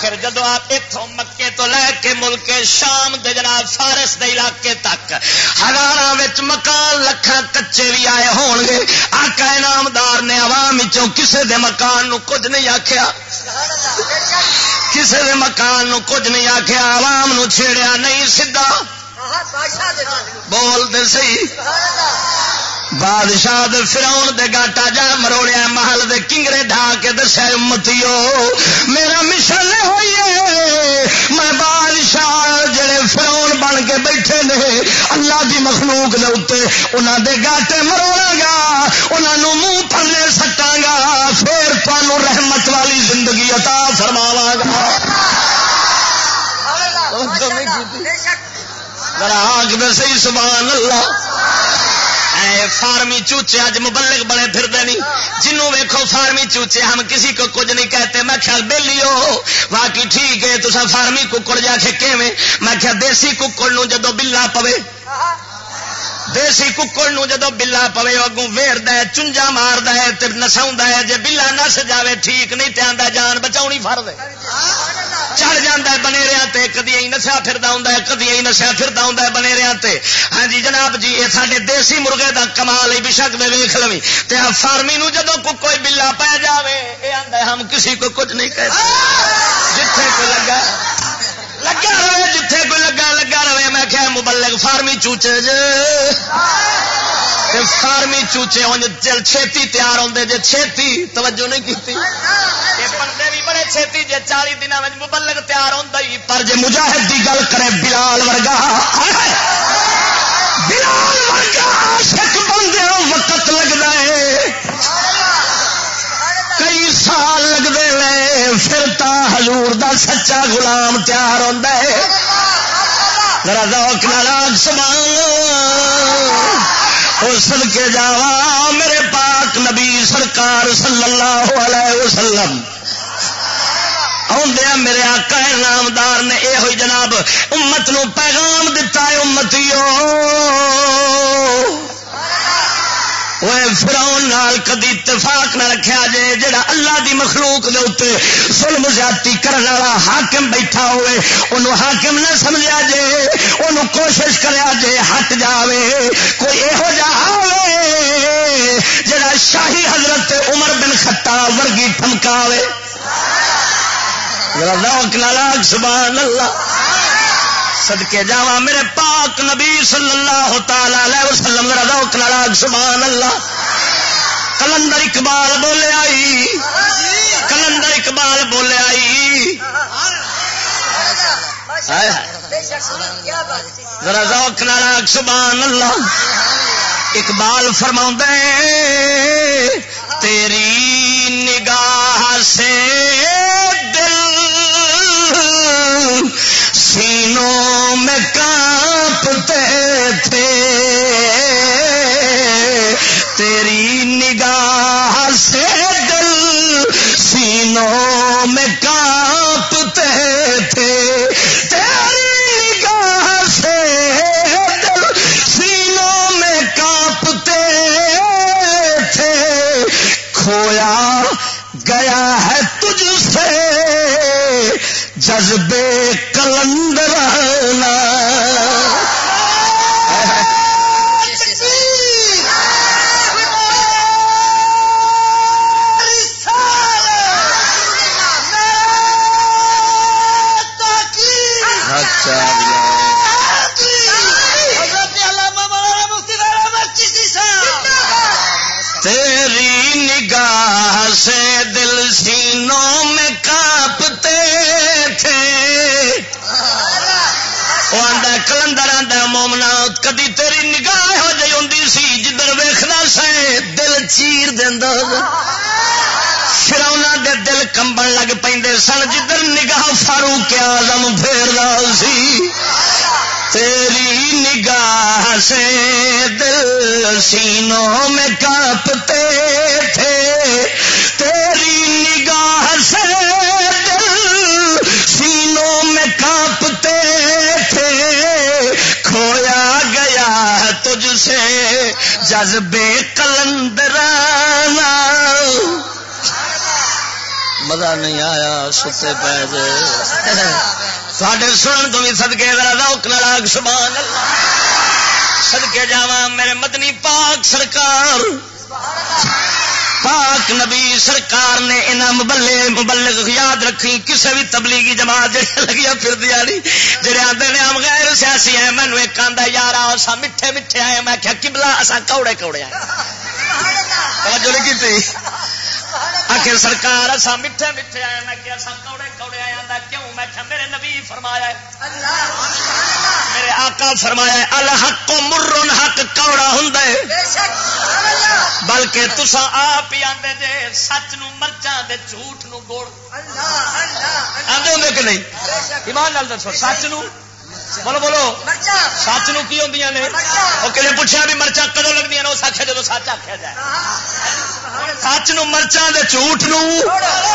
آخر جدو آپ اتوں مکے تو لے کے ملک شام دے جناب فارس دے علاقے تک ہزار مکان لکھان کچے بھی آئے ہون گے آقا انعامدار نے عوام کسے دے مکان نو کچھ نہیں آخیا کسے دے مکان نو کچھ نہیں آخیا عوام نو چھیڑیا نہیں سیدا بول دے سی بادشاہ دے فراؤن دے گاٹا جا مروڑیا محل دے کنگرے ڈھا کے دسیا متیو میرا مشن ہوئی ہے۔ میں بادشاہ جڑے فراؤن بن کے بیٹھے نے اللہ دی مخلوق دے اتنے انہوں دے گاٹے مروڑا گا انہوں منہ پھلے سٹا گا پھر تمہوں رحمت والی زندگی عطا فرماوا گا۔ آگ دسی سبحان اللہ۔ اے فارمی چوچے اج مبلک بڑے پھر نہیں۔ جنوں ویکو فارمی چوچے ہم کسی کو کچھ نہیں کہتے۔ میں خیال بہلی ہو باقی ٹھیک ہے تو فارمی ککڑ جا کے کیویں؟ میں کیا دیسی ککڑ نو جدو بلا پوے۔ دیسی ککڑ نو جدو بلا پوے، اگوں ویر چنجا مار نسا جی بلا نس جائے ٹھیک نہیں تو آدھا جان بچاونی بچاؤ فرد چڑھ جانا بنے رہا کدی نسیا پھر ہوں کدی نسیا پھر ہوں بنے رہا ہاں جی جناب جی یہ سارے دیسی مرغے کا کمال ہی بشک میں ویخ لو ہاں فارمی جدو کوئی بلا پی جائے یہ آدھا ہم کسی کو کچھ نہیں کہتے جتھے کو لگا لگا رہے، جتھے کوئی لگا لگا رہے۔ میں کیا مبلک فارمی چوچے جے۔ فارمی چوچے ہوں چل چھتی تیار ہوتے جی چھتی، توجہ نہیں کی بندے بھی بڑے چھتی جی چالی دن میں مبلک تیار ہوتا ہی۔ پر جی مجاہد کی گل کرے، بلال ورگا۔ بلال ورگا شک بندے وقت لگتا ہے۔ سال لگتے ہیں، پھر تا حضور دا سچا غلام تیار ہوتا ہے۔ ذوق ناراض سمان سد کے جاوا میرے پاک نبی سرکار صلی اللہ علیہ وسلم۔ آدھا میرے آقا نامدار نے یہ ہوئی جناب، امت نو پیغام دتا ہے امتیو فراؤن نال کدی اتفاق نہ رکھا جے، جڑا اللہ دی مخلوق دے اتنے ظلم زیادتی کرنے والا حاکم بیٹھا ہوئے انہوں حاکم نہ سمجھا جے انہوں کوشش کریا جے ہٹ جاوے، کوئی یہو جا جڑا شاہی حضرت عمر بن خطاب ورگی ٹھمکاوے۔ لوک نالاگ سبحان اللہ۔ سدکے جا میرے پاک نبی صلی اللہ تعالی وسلم روک ناراگ سبحان اللہ۔ کلندر اقبال بولے آئی۔ کلندر اقبال بولے آئی۔ ذرا روک ناراگ سبحان اللہ۔ اقبال فرما تیری نگاہ سے سینوں میں کانپتے تھے۔ تیری نگاہ سے دل سینوں میں کانپتے تھے۔ تیری نگاہ سے دل سینوں میں کانپتے تھے۔ کھویا گیا ہے تجھ سے جذبے کلندر اچھا تیری نگاہ سے دل سینوں میں کاپتے تھے وہ آدھا کلندر آدھا مومنا کدی تیری نگاہ ہو جی ہوں سی جدھر ویخنا سائے دل چیر دینا فرونا دے دل کمبن لگ پہ سن جدھر نگاہ فاروق آزم پھیر سی۔ تیری نگاہ سے دل سینوں میں کاپتے تھے۔ تیری نگاہ سے ہے تجھ سے جذبے کلندرانا مزہ نہیں آیا، ستے پہ ساڈے سنن تو بھی سدکے روک ناگ سبحان سدکے جا میرے مدنی پاک سرکار۔ پاک نبی سرکار نے انہاں مبلے مبلغ یاد رکھی، کسے بھی تبلیغی جماعت جڑی لگیا پھر دیا جڑے آدھے نے، ہم غیر سیاسی ہیں مینو ایک آدھا یار آسا میٹھے میٹھے آئے میں کیا کبلا اصا کوڑے کوڑے آئے توجہ نہیں کی آخر سرکار اصا میٹھے میٹھے آئے میں کیا سا کوڑے کوڑے آیا کیوں؟ میں کیا میرے نبی فرمایا میرے آقا فرمایا الحق مرن حق کوڑا ہوں بلکہ تسا آپ ہی آدھے جے سچ نو مرچا دے جھوٹ نو گوڑ۔ آدھے ہوں کہ نہیں؟ ایمان نال دسو سچ نو بولو بولو۔ سچ نو کی ہوں نے؟ وہ کہیں پوچھا بھی مرچا کدو لگتی ہیں اس آخیا جب سچ آخیا جائے۔ سچ نو مرچا دے جھوٹ نو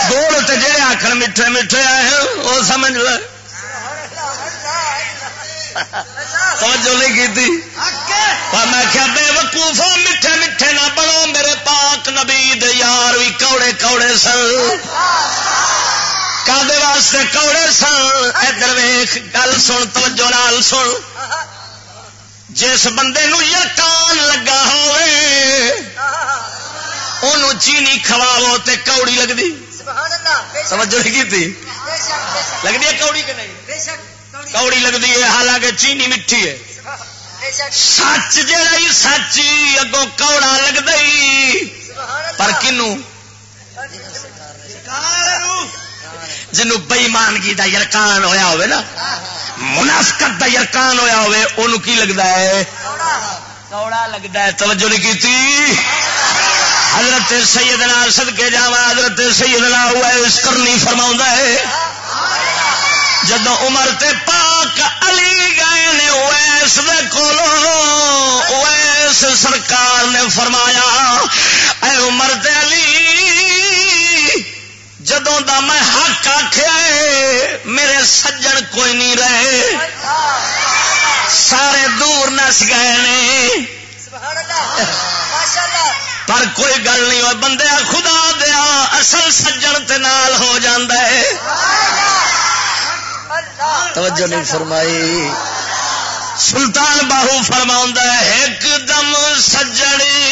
گوڑ تے جڑے آخر میٹھے میٹھے آئے وہ سمجھ لے۔ توجہ نہیں کی میں کیا بے وقوف میٹھے میٹھے نہ بڑو میرے پاک نبی دے یار بھی کوڑے کوڑے سن۔ کدے واسطے کوڑے سن؟ ادھر ویخ گل سن، توجہ نال سن۔ جس بندے نو یقان لگا ہوئے ان چینی کھواو تے کوڑی لگتی توجہ نہیں کی لگتی ہے کوڑی کہ نہیں؟ کوڑی۔ لگتی ہے حالانکہ چینی میٹھی ہے۔ سچ جہا سچ اگوں کوڑا لگتا پر کنو؟ جنوں بئیمانگی کا یرکان ہوا ہوا منافقت کا یرکان ہوا ہو کی لگتا ہے؟ کوڑا۔ لگتا ہے توجہ نہیں کی حضرت سیدنا سد کے جا حضرت سیدنا ہوا اس کرنی فرما ہے۔ جدو عمر تے پاک علی گئے نے ویس دے کولو ویس سرکار نے فرمایا، اے عمر تے علی، جدوں دا میں حق آخیا میرے سجن کوئی نہیں رہے۔ سارے دور نس گئے نے۔ پر کوئی گل نہیں ہو بندے خدا دیا اصل سجن تے نال ہو جاندہ ہے۔ توجہ نہیں فرمائی۔ سلطان باہو فرما ایک دم سجڑی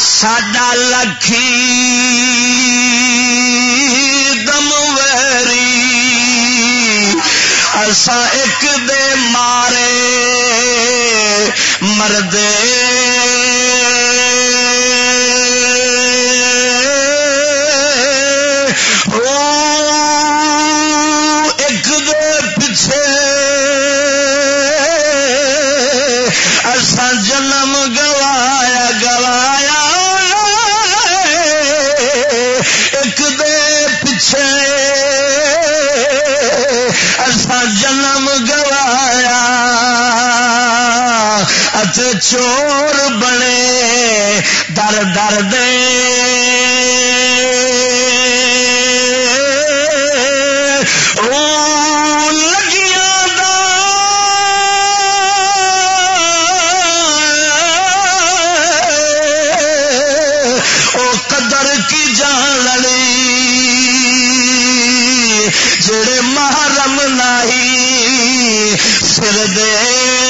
ساڈا لکھی دم ویری اسا ایک دے مارے مردے چور بنے در در دے۔ محرم نہیں سر دے۔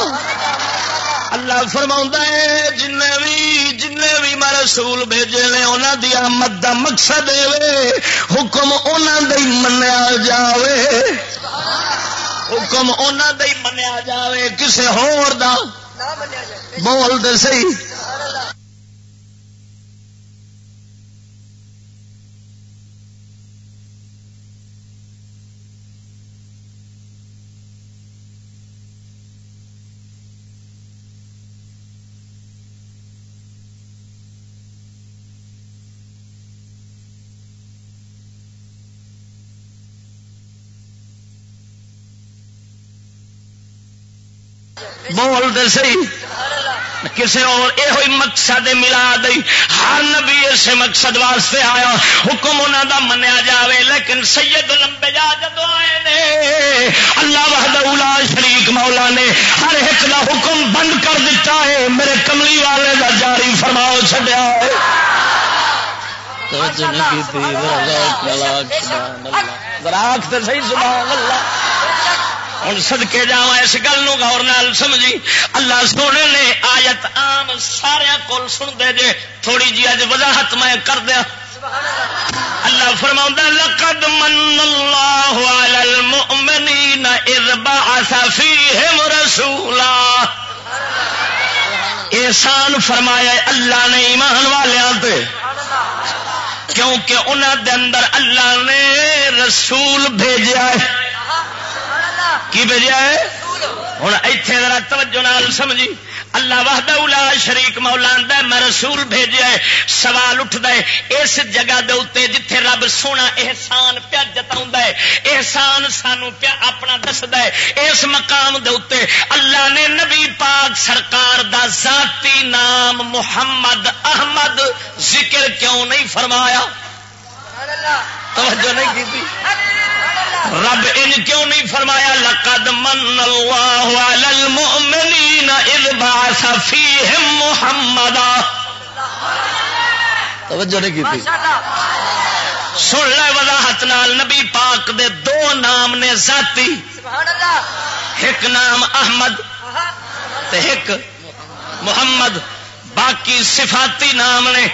فرما ہے جن بھی جن بھی میں رسول بھیجے نے انہوں دی آمد دا مقصد حکم انہوں منیا جاوے۔ حکم انہوں منیا جاوے کسے ہور دا؟ بول دے سی بول دے سی کسی اور یہ مقصد ملا دی ہر نبی اس مقصد واسطے آیا۔ حکم انہوں دا منیا جاوے، لیکن سید لمبے جا جدو آئے نے، اللہ وحد شریک مولا نے ہر ایک دا حکم بند کر دیتا ہے۔ میرے کملی والے دا جاری فرماؤ چڈیا راک تو صحیح، سبحان اللہ۔ ہوں سدکے جا اس گل گور نال سمجھی۔ اللہ سونے نے آیت آم سارا کول سنتے جے، تھوڑی جی اج وضاحت میں کر دیا۔ اللہ فرما لقد من اللہ علی المؤمنین اذ بعث فیہم رسولا۔ احسان فرمایا اللہ نے ایمان والوں کیونکہ انہوں دے اندر اللہ نے رسول بھیجا ہے۔ کی بھیجا ہے؟ ہوں اتنے ذرا توجہ نال سمجھی۔ اللہ وحد اولا شریک مولا میں رسول بھیجا ہے، سوال اٹھتا ہے۔ اس جگہ دے اتنے جتھے رب سونا احسان پیا جتا ہے، احسان سانو پیا اپنا دستا ہے۔ اس مقام دے اتنے اللہ نے نبی پاک سرکار دا ذاتی نام محمد احمد ذکر کیوں نہیں فرمایا؟ اللہ۔ توجہ نہیں کی رب ان کیوں نہیں فرمایا؟ لقد من اللہ علی المؤمنین اذ بعث فیہم محمدا۔ توجہ نہیں کی سن لے وضاحت نال، نبی پاک دے دو نام نے ذاتی۔ ایک نام احمد تے ایک محمد۔ باقی صفاتی نام نے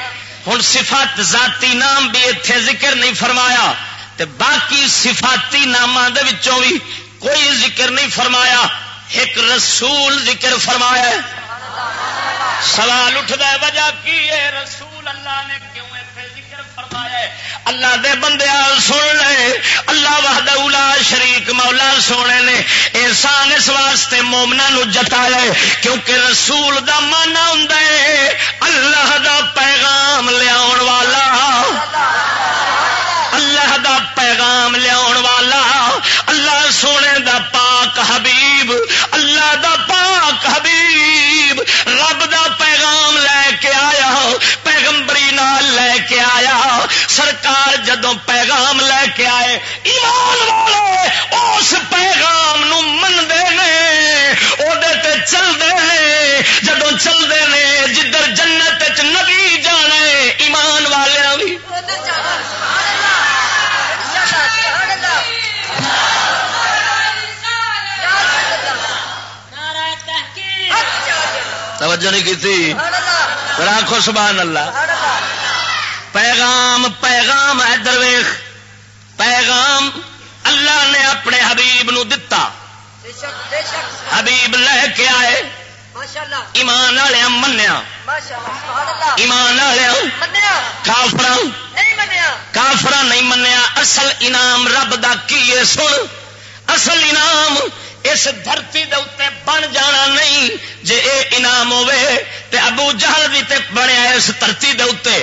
ہوں صفات ذاتی نام بھی اتنے ذکر نہیں فرمایا تے باقی صفاتی نام بھی کوئی ذکر نہیں فرمایا، ایک رسول ذکر فرمایا سوال اٹھتا ہے، وجہ کی ہے؟ رسول اللہ نے کیوں اللہ دے بندے سن لے۔ اللہ وحد اولا شریک مولا سونے نے۔ احسان اس واسطے مومنا نو جتایا کیونکہ رسول دا مانا ہوں اللہ دا پیغام لیا والا۔ اللہ دا پیغام لیا والا۔ اللہ سونے دا پاک حبیب۔ سرکار جدو پیغام لے کے آئے، ایمان والے اس پیغام نو منتے ہیں وہ چلتے ہیں جدو چلتے ہیں جدھر جنت نبی جانے ایمان والے بھی توجہ نہیں کی راکھو سبحان اللہ۔ پیغام پیغام ہے درویش۔ پیغام اللہ نے اپنے حبیب نو دتا۔ حبیب لے کے آئے۔ ایمان والے منیا۔ ایمان والے کافر کافر نہیں منیا۔ اصل انعام رب دا کی سن؟ اصل انعام اس دھرتی دے اتنے بن جانا نہیں۔ جے اے انعام ہوے تے ابو جہل بھی تے بنیا اس دھرتی دے اتنے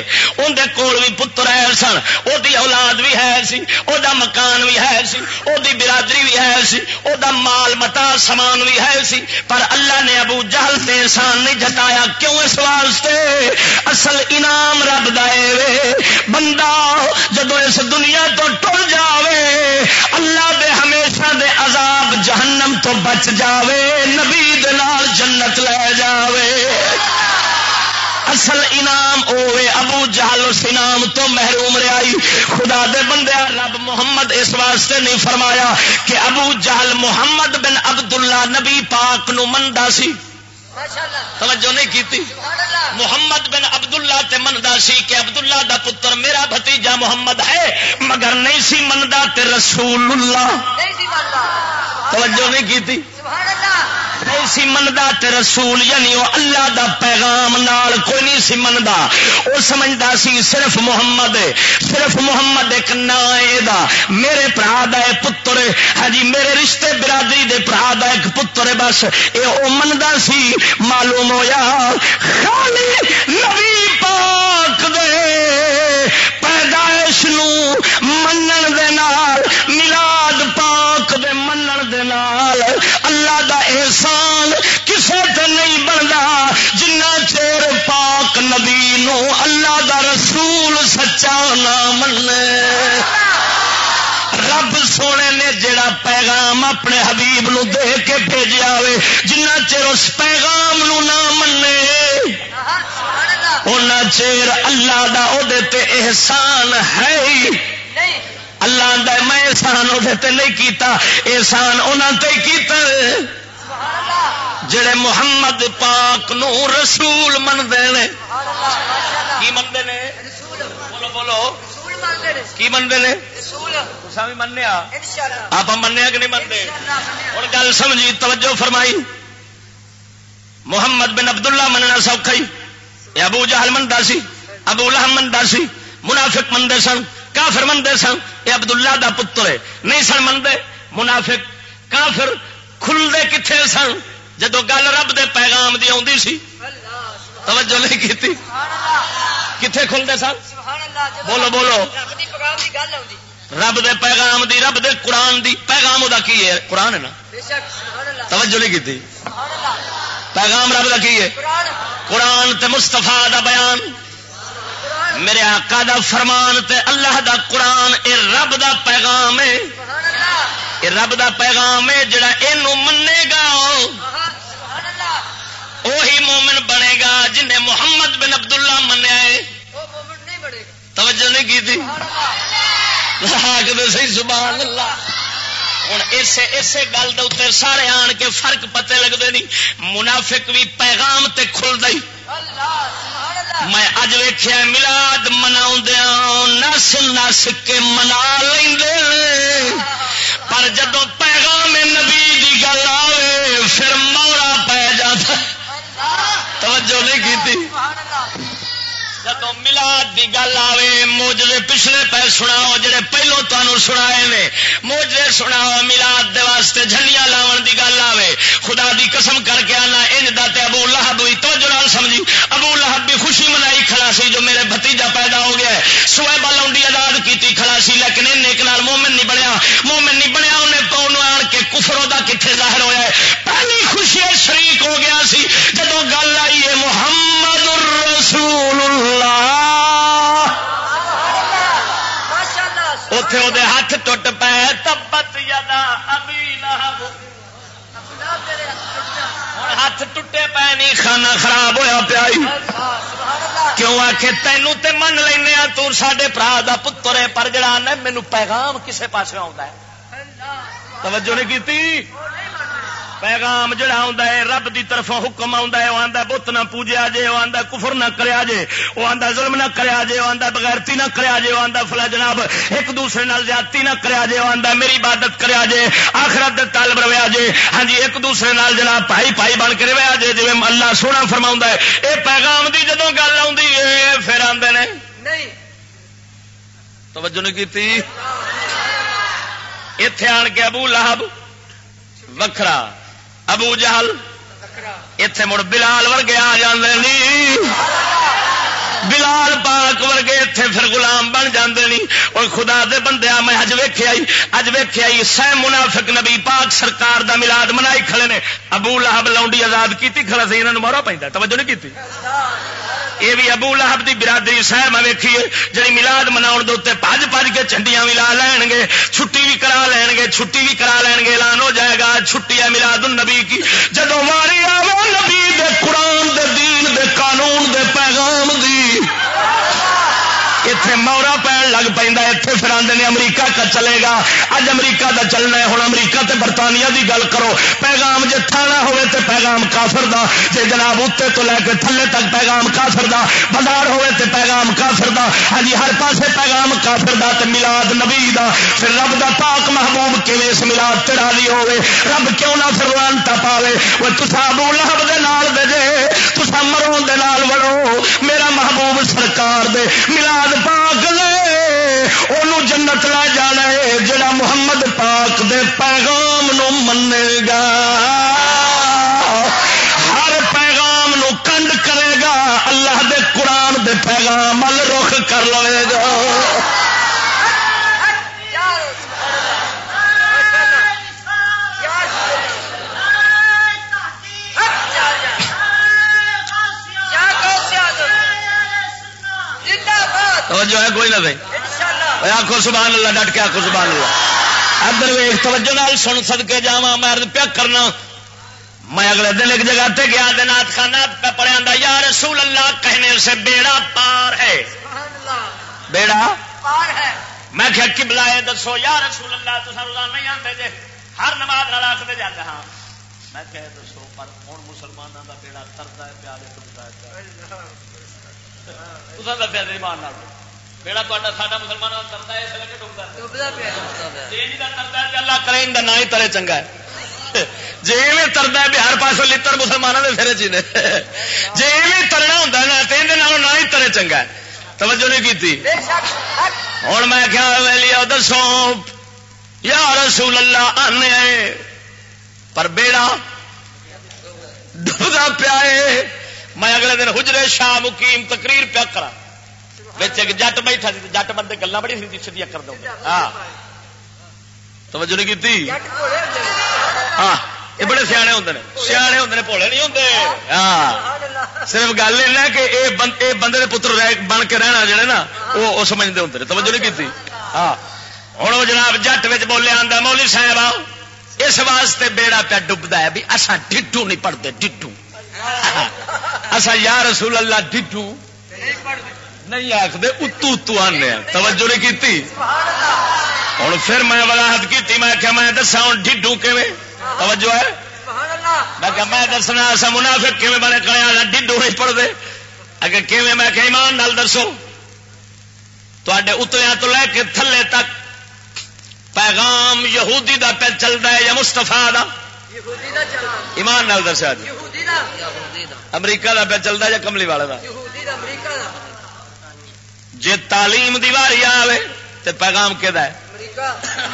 اندر کول بھی پتر ہے سن، او دی اولاد بھی ہے سی، او دا مکان بھی ہے سی، او دی برادری بھی ہے سی، او دا مال متا سامان بھی ہے سی، پر اللہ نے ابو جہل تے احسان نہیں جتایا۔ کیوں اس واسطے؟ اصل انعام رب دے بندہ جدو اس دنیا تو ٹر جاوے، اللہ دے ہمیشہ دے عذاب جہنم تو بچ جاوے، نبی دلال جنت لے جاوے۔ اصل انعام ہوے ابو جہل اس انعام تو محروم رہائی۔ خدا دے بندے رب محمد اس واسطے نہیں فرمایا کہ ابو جہل محمد بن عبداللہ نبی پاک نو مندا سی۔ توجہ نہیں کیتی۔ محمد بن عبداللہ تے مندا سی کہ عبداللہ دا پتر میرا بھتیجا محمد ہے مگر نہیں سی مندا تے رسول اللہ۔ توجہ نہیں کی نہیں سی منتا تے رسول یعنی وہ اللہ دا پیغام نال کوئی نہیں سی منتا وہ سمجھتا سی صرف محمد صرف محمد ایک نا دا۔ میرے برا دا پتر ہاں جی میرے رشتے برادری دے برا دا ایک پتر، بس یہ وہ منتا سی۔ معلوم ہویا، خالی نبی پاک دے پیدائش نو منن دے نال ملاد پاک اللہ دا احسان کسے تے نہیں بنتا جنا چیر پاک نبی نو اللہ دا رسول سچا نہ من رب سونے نے جڑا پیغام اپنے حبیب نو دے کے بھیجا ہو جنا چیر اس پیغام نو نہ منے چیر اللہ دا او دے تے احسان ہے ہی۔ اللہ دا میں احسان وہ نہیں کیتا احسان انہوں تے کیتا۔ جڑے محمد پاک نو رسول من دے کی من دے بولو بولو۔ کی منتے ہیں بھی منیا آپ منیا کہ نہیں منتے ہوں گل سمجھی، توجہ فرمائی۔ محمد بن عبد اللہ مننا سوکھا ہی۔ ابو جہل منتا سی، ابو لہم منتا سی، منافق منتے سن، کافر منتے سن۔ یہ عبد اللہ کا پتر ہے۔ نہیں سن منتے منافق کافر کھلتے کتنے سن؟ جدو گل رب دے پیغام دی آدھی سی، توجہ نہیں کی کتنے کھلتے سن؟ بولو بولو۔ رب دے پیغام دی، رب دے قرآن دی۔ پیغام وہ کی ہے؟ قرآن ہے نا؟ توجہ نہیں کی پیغام رب کا کی ہے؟ قرآن تے مستفا دا بیان۔ میرے آقا دا فرمان تے اللہ دا قرآن، اے رب دا پیغام ہے۔ اے رب دا پیغام ہے، جڑا یہ منے گا۔ وہی مومن بنے گا جن محمد بن عبداللہ منیا ہے۔ توجہ نہیں کی تھی؟ صحیح سبحان اللہ۔ ہوں اسے اسے گل دے سارے آن کے فرق پتے لگتے نہیں۔ منافق بھی پیغام تے کھل دئی۔ میں اج ویخیا ملاد منا نس نس کے منا لیں پر جدو پیغام نبی کی گل آئے پھر مورا پی جاتا۔ توجہ نہیں کی جب ملاد کی گل آئے موجے پچھلے پہ سناؤ، جڑے پہلو تمہوں سنا موجے سناؤ، ملاد دے واسطے جھنڈیاں لاؤ کی گل آئے خدا دی قسم کر کے آنا، ان ابو لہب ہوئی تو جڑا سمجھی۔ ابو لہب بھی خوشی منائی کھڑا سی جو میرے بتیجا پیدا ہو گیا سوئے بالی آزاد کی کھڑا سی، لیکن ان ایک نال مومن نہیں بنیا۔ مومن اتے وہ ہاتھ ٹوٹ پے، تبت یادا ہاتھ ٹوٹے پے نہیں کھانا خراب ہوا پیا کیوں آ کے تینوں تے من لینا تو سڈے برا کا پتر ہے، پر جڑا مینو پیغام کسے پاس آ توجہ نہیں کی پیغام جڑا آتا ہے رب دی طرف حکم آتا ہے وہ آتا بت نہ پوجیا جے وہ آتا کفر نہ کریا جے وہ آتا ظلم نہ کریا جے وہ آتا بغیرتی نہ کریا جے وہ آتا فلا جناب ایک دوسرے نال زیادتی نہ کریا جے وہ آتا میری عبادت کریا جے آخرت طالب رہا جے۔ ہاں جی ایک دوسرے نال جناب پائی پائی بن کے رہا جے جی اللہ سونا فرما ہے۔ یہ پیغام دی جدو گل آ پھر آدھے نے۔ توجہ نہیں کی اتے آن کے ابو لہب وکھرا۔ ابو جہل اتے مڑ بلال ورگے آ جاندے نہیں بلال پاک ورگے اتے پھر گلام بن جاندے نہیں اور خدا دے بندے میں اج ویخیا اج ویکھیا سہ منافق نبی پاک سرکار دا ملاد منائی کھڑے نے۔ ابو لہب لاؤنڈی آزاد کیتی کھڑا سی یہاں نوں مارا پیندا توجہ نہیں کیتی؟ یہ بھی ابو لہب دی برادری سہ میں ویکھیے جی ملاد منا پج پج کے چنڈیاں ملا لین گے چھٹی بھی کرا لین گے چھٹی بھی کرا لین گے اعلان ہو جائے گا، چھٹی ہے ملاد النبی کی۔ جدو ماری آو نبی دے قرآن دے دین دے قانون دے پیغام دی اتے مورا پہن لگ پہ اتنے پھر آدھے امریکہ کا چلے گا۔ اج امریکہ کا چلنا ہے ہوں امریکہ تے برطانیہ دی گل کرو۔ پیغام جی تھانا ہوے تے پیغام کافر دا۔ جی جناب اتنے تو لے کے تھلے تک پیغام کافر دا۔ بازار ہوے تے پیغام کافر دا۔ ہاں جی، ہر پاسے پیغام کافر دا تے ملاد نبی دا۔ پھر رب دا پاک محبوب کیویں اس ملاد تے راضی ہوے رب کیوں نہ پھر لانتا پاوے؟ وہ تسا ابو لہب دے نال دے جے تسا مرو دے نال وڑو۔ میرا محبوب سرکار دے۔ ملاد پاک نے جنت لا جانا ہے، جڑا محمد پاک دے پیغام نو منے گا۔ ہر پیغام نو کنڈ کرے گا، اللہ دے قرآن دے پیغام ال رخ کر لے گا۔ توجہ ہے کوئی نہ بھائی؟ آخو سبحان اللہ ڈٹ کے آخو سبحان اللہ۔ ادھر ویخ توجہ نال سن سد کے جا میں پیا کرنا۔ میں اگلے دن ایک جگہ تے گیا دنات خانہ پہ پڑھیا یا رسول اللہ کہنے سے بیڑا پار ہے۔ بیڑا؟ پار ہے۔ میں کیا کی بلائے دسو یا رسول اللہ تو روزانہ نہیں آتے جی ہر نماز نال آخر جاتے ہاں۔ میں کہ دسو پر ہوں مسلمانوں کا بیڑا ترتا ہے پیارے ٹوٹتا ہے دسیا ایمان بیڑا ترتا ہے اس لیے ڈبتا ہے۔ اللہ کرے ان کا نام ہی ترے چنگا ہے۔ جی میں ہے ہر پاس لڑ مسلمانوں کے پھر چی جی میں ترنا ہوں نا تو یہ نہ ہی ترے چنگا ہے۔ توجہ نہیں کی ہوں میں کیا دسو۔ یا رسول اللہ آنے پر بیڑا ڈبدا پیا میں اگلے دن حجرے شاہ مقیم تقریر پیا کرا جٹ بیٹھا سی جٹ بندے گلا بڑی سی سیدھی کر دو ہاں توجہ نہیں کی ہاں یہ بڑے سیانے ہوں سیانے ہوں پوڑے نہیں ہوں ہاں صرف گل یہ کہ یہ بندے پتر بن کے رہنا جڑے نا وہ سمجھتے ہوں توجہ نہیں کی ہاں ہوں وہ جناب جٹ بولے آتا مولی صاحب اس واسطے بیڑا پیا ڈبدا ہے بھی اصا ڈڈو نہیں پڑھتے ڈڈو اصا یا رسول اللہ ڈڈو نہیں آخر اتو اتو آنے توجہ نہیں کی ہوں پھر میں وضاحت کی میں کیا میں دسا ہوں ڈڈو کیویں؟ توجہ ہے؟ میں کہ میں دسنا ایسا منافق کیویں؟ بنے کرے ڈڈو نہیں پڑھتے اگر کیویں؟ میں کہ ایمان نال دسو۔ تے اتلیا تو لے کے تھلے تک پیغام یہودی دا پہ چلتا ہے یا مستفا دا؟ ایمان نال دسیا جی۔ امریکہ دا پہ چلتا ہے یا کملی والے دا؟ جی تعلیم دیواری آئے تو پیغام کہ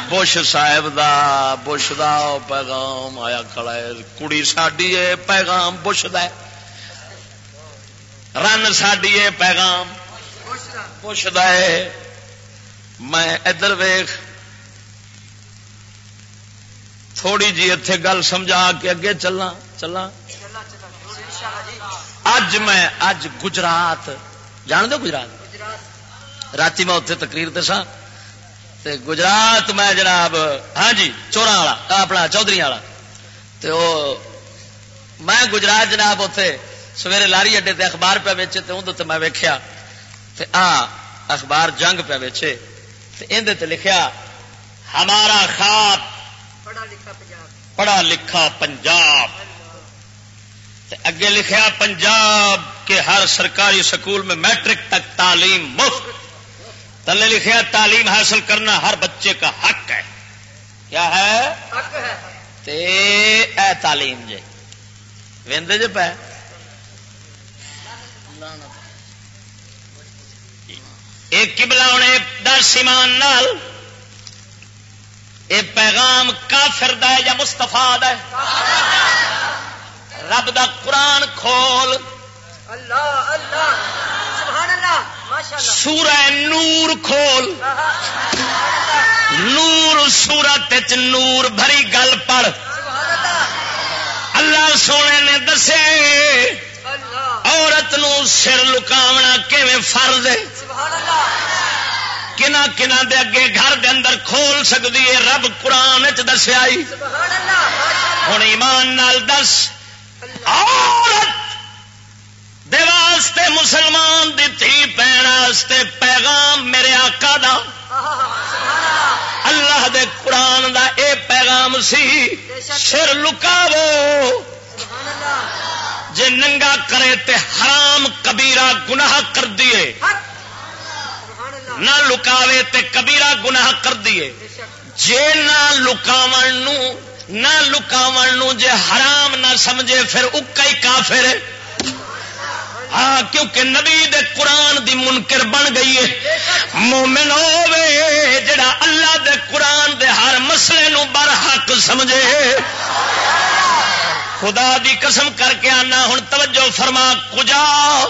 بش صاحب دا بش دا پیغام آیا کھڑا ہے کڑی ساڈی ہے پیغام بش دا رن ساڈی ہے پیغام بش دا ہے۔ میں ادھر ویخ تھوڑی جی اتے گل سمجھا کے اگے چلنا چلنا اج میں اج گجرات جان دو گجرات۔ رات میں اتنے تقریر دسا گجرات میں جناب ہاں جی چورا والا اپنا چودھری والا تو میں گجرات جناب اتے سویرے لاری اڈے تے اخبار پہ ویچے تو اندر میں ویکیا آ اخبار جنگ پہ ویچے اندر لکھیا ہمارا خواب پڑھا لکھا پنجاب اگے لکھیا پنجاب کے ہر سرکاری سکول میں میٹرک تک تعلیم مفت تلے لکھیا تعلیم حاصل کرنا ہر بچے کا حق ہے۔ کیا ہے؟ تے اے تعلیم جی وے جی پہ ایک کبلا ہونے دس ایمان نال اے پیغام کافر دا یا مستفا ہے۔ رب دا قرآن کھول۔ اللہ اللہ۔ سورہ نور کھول۔ نور سورت نور بھری گل پڑ اللہ سونے نے دسے عورت نو سر لکاونا کیون فرض کنا کنا دے اگے گھر دے اندر کھول سکتی ہے؟ رب قرآن دسیا ہوں ایمان نال دس۔ عورت واسطے مسلمان دی تھی واسطے پیغام میرے آقا دا۔ اللہ دے قرآن دا اے پیغام سی، سر لکاو جے ننگا کرے تے حرام کبیرہ گناہ کر دیے نہ لکاوے تے کبیرہ گناہ کر دیے جے نہ لکاون نہ لکاون جے حرام نہ سمجھے، پھر اکا کافر ہے۔ ہاں کیونکہ نبی دے قرآن دی منکر بن گئی ہے۔ مومن ہوے جڑا اللہ دے قرآن دے ہر مسئلے نو بر حق سمجھے۔ خدا دی قسم کر کے آنا ہوں توجہ فرما، کجا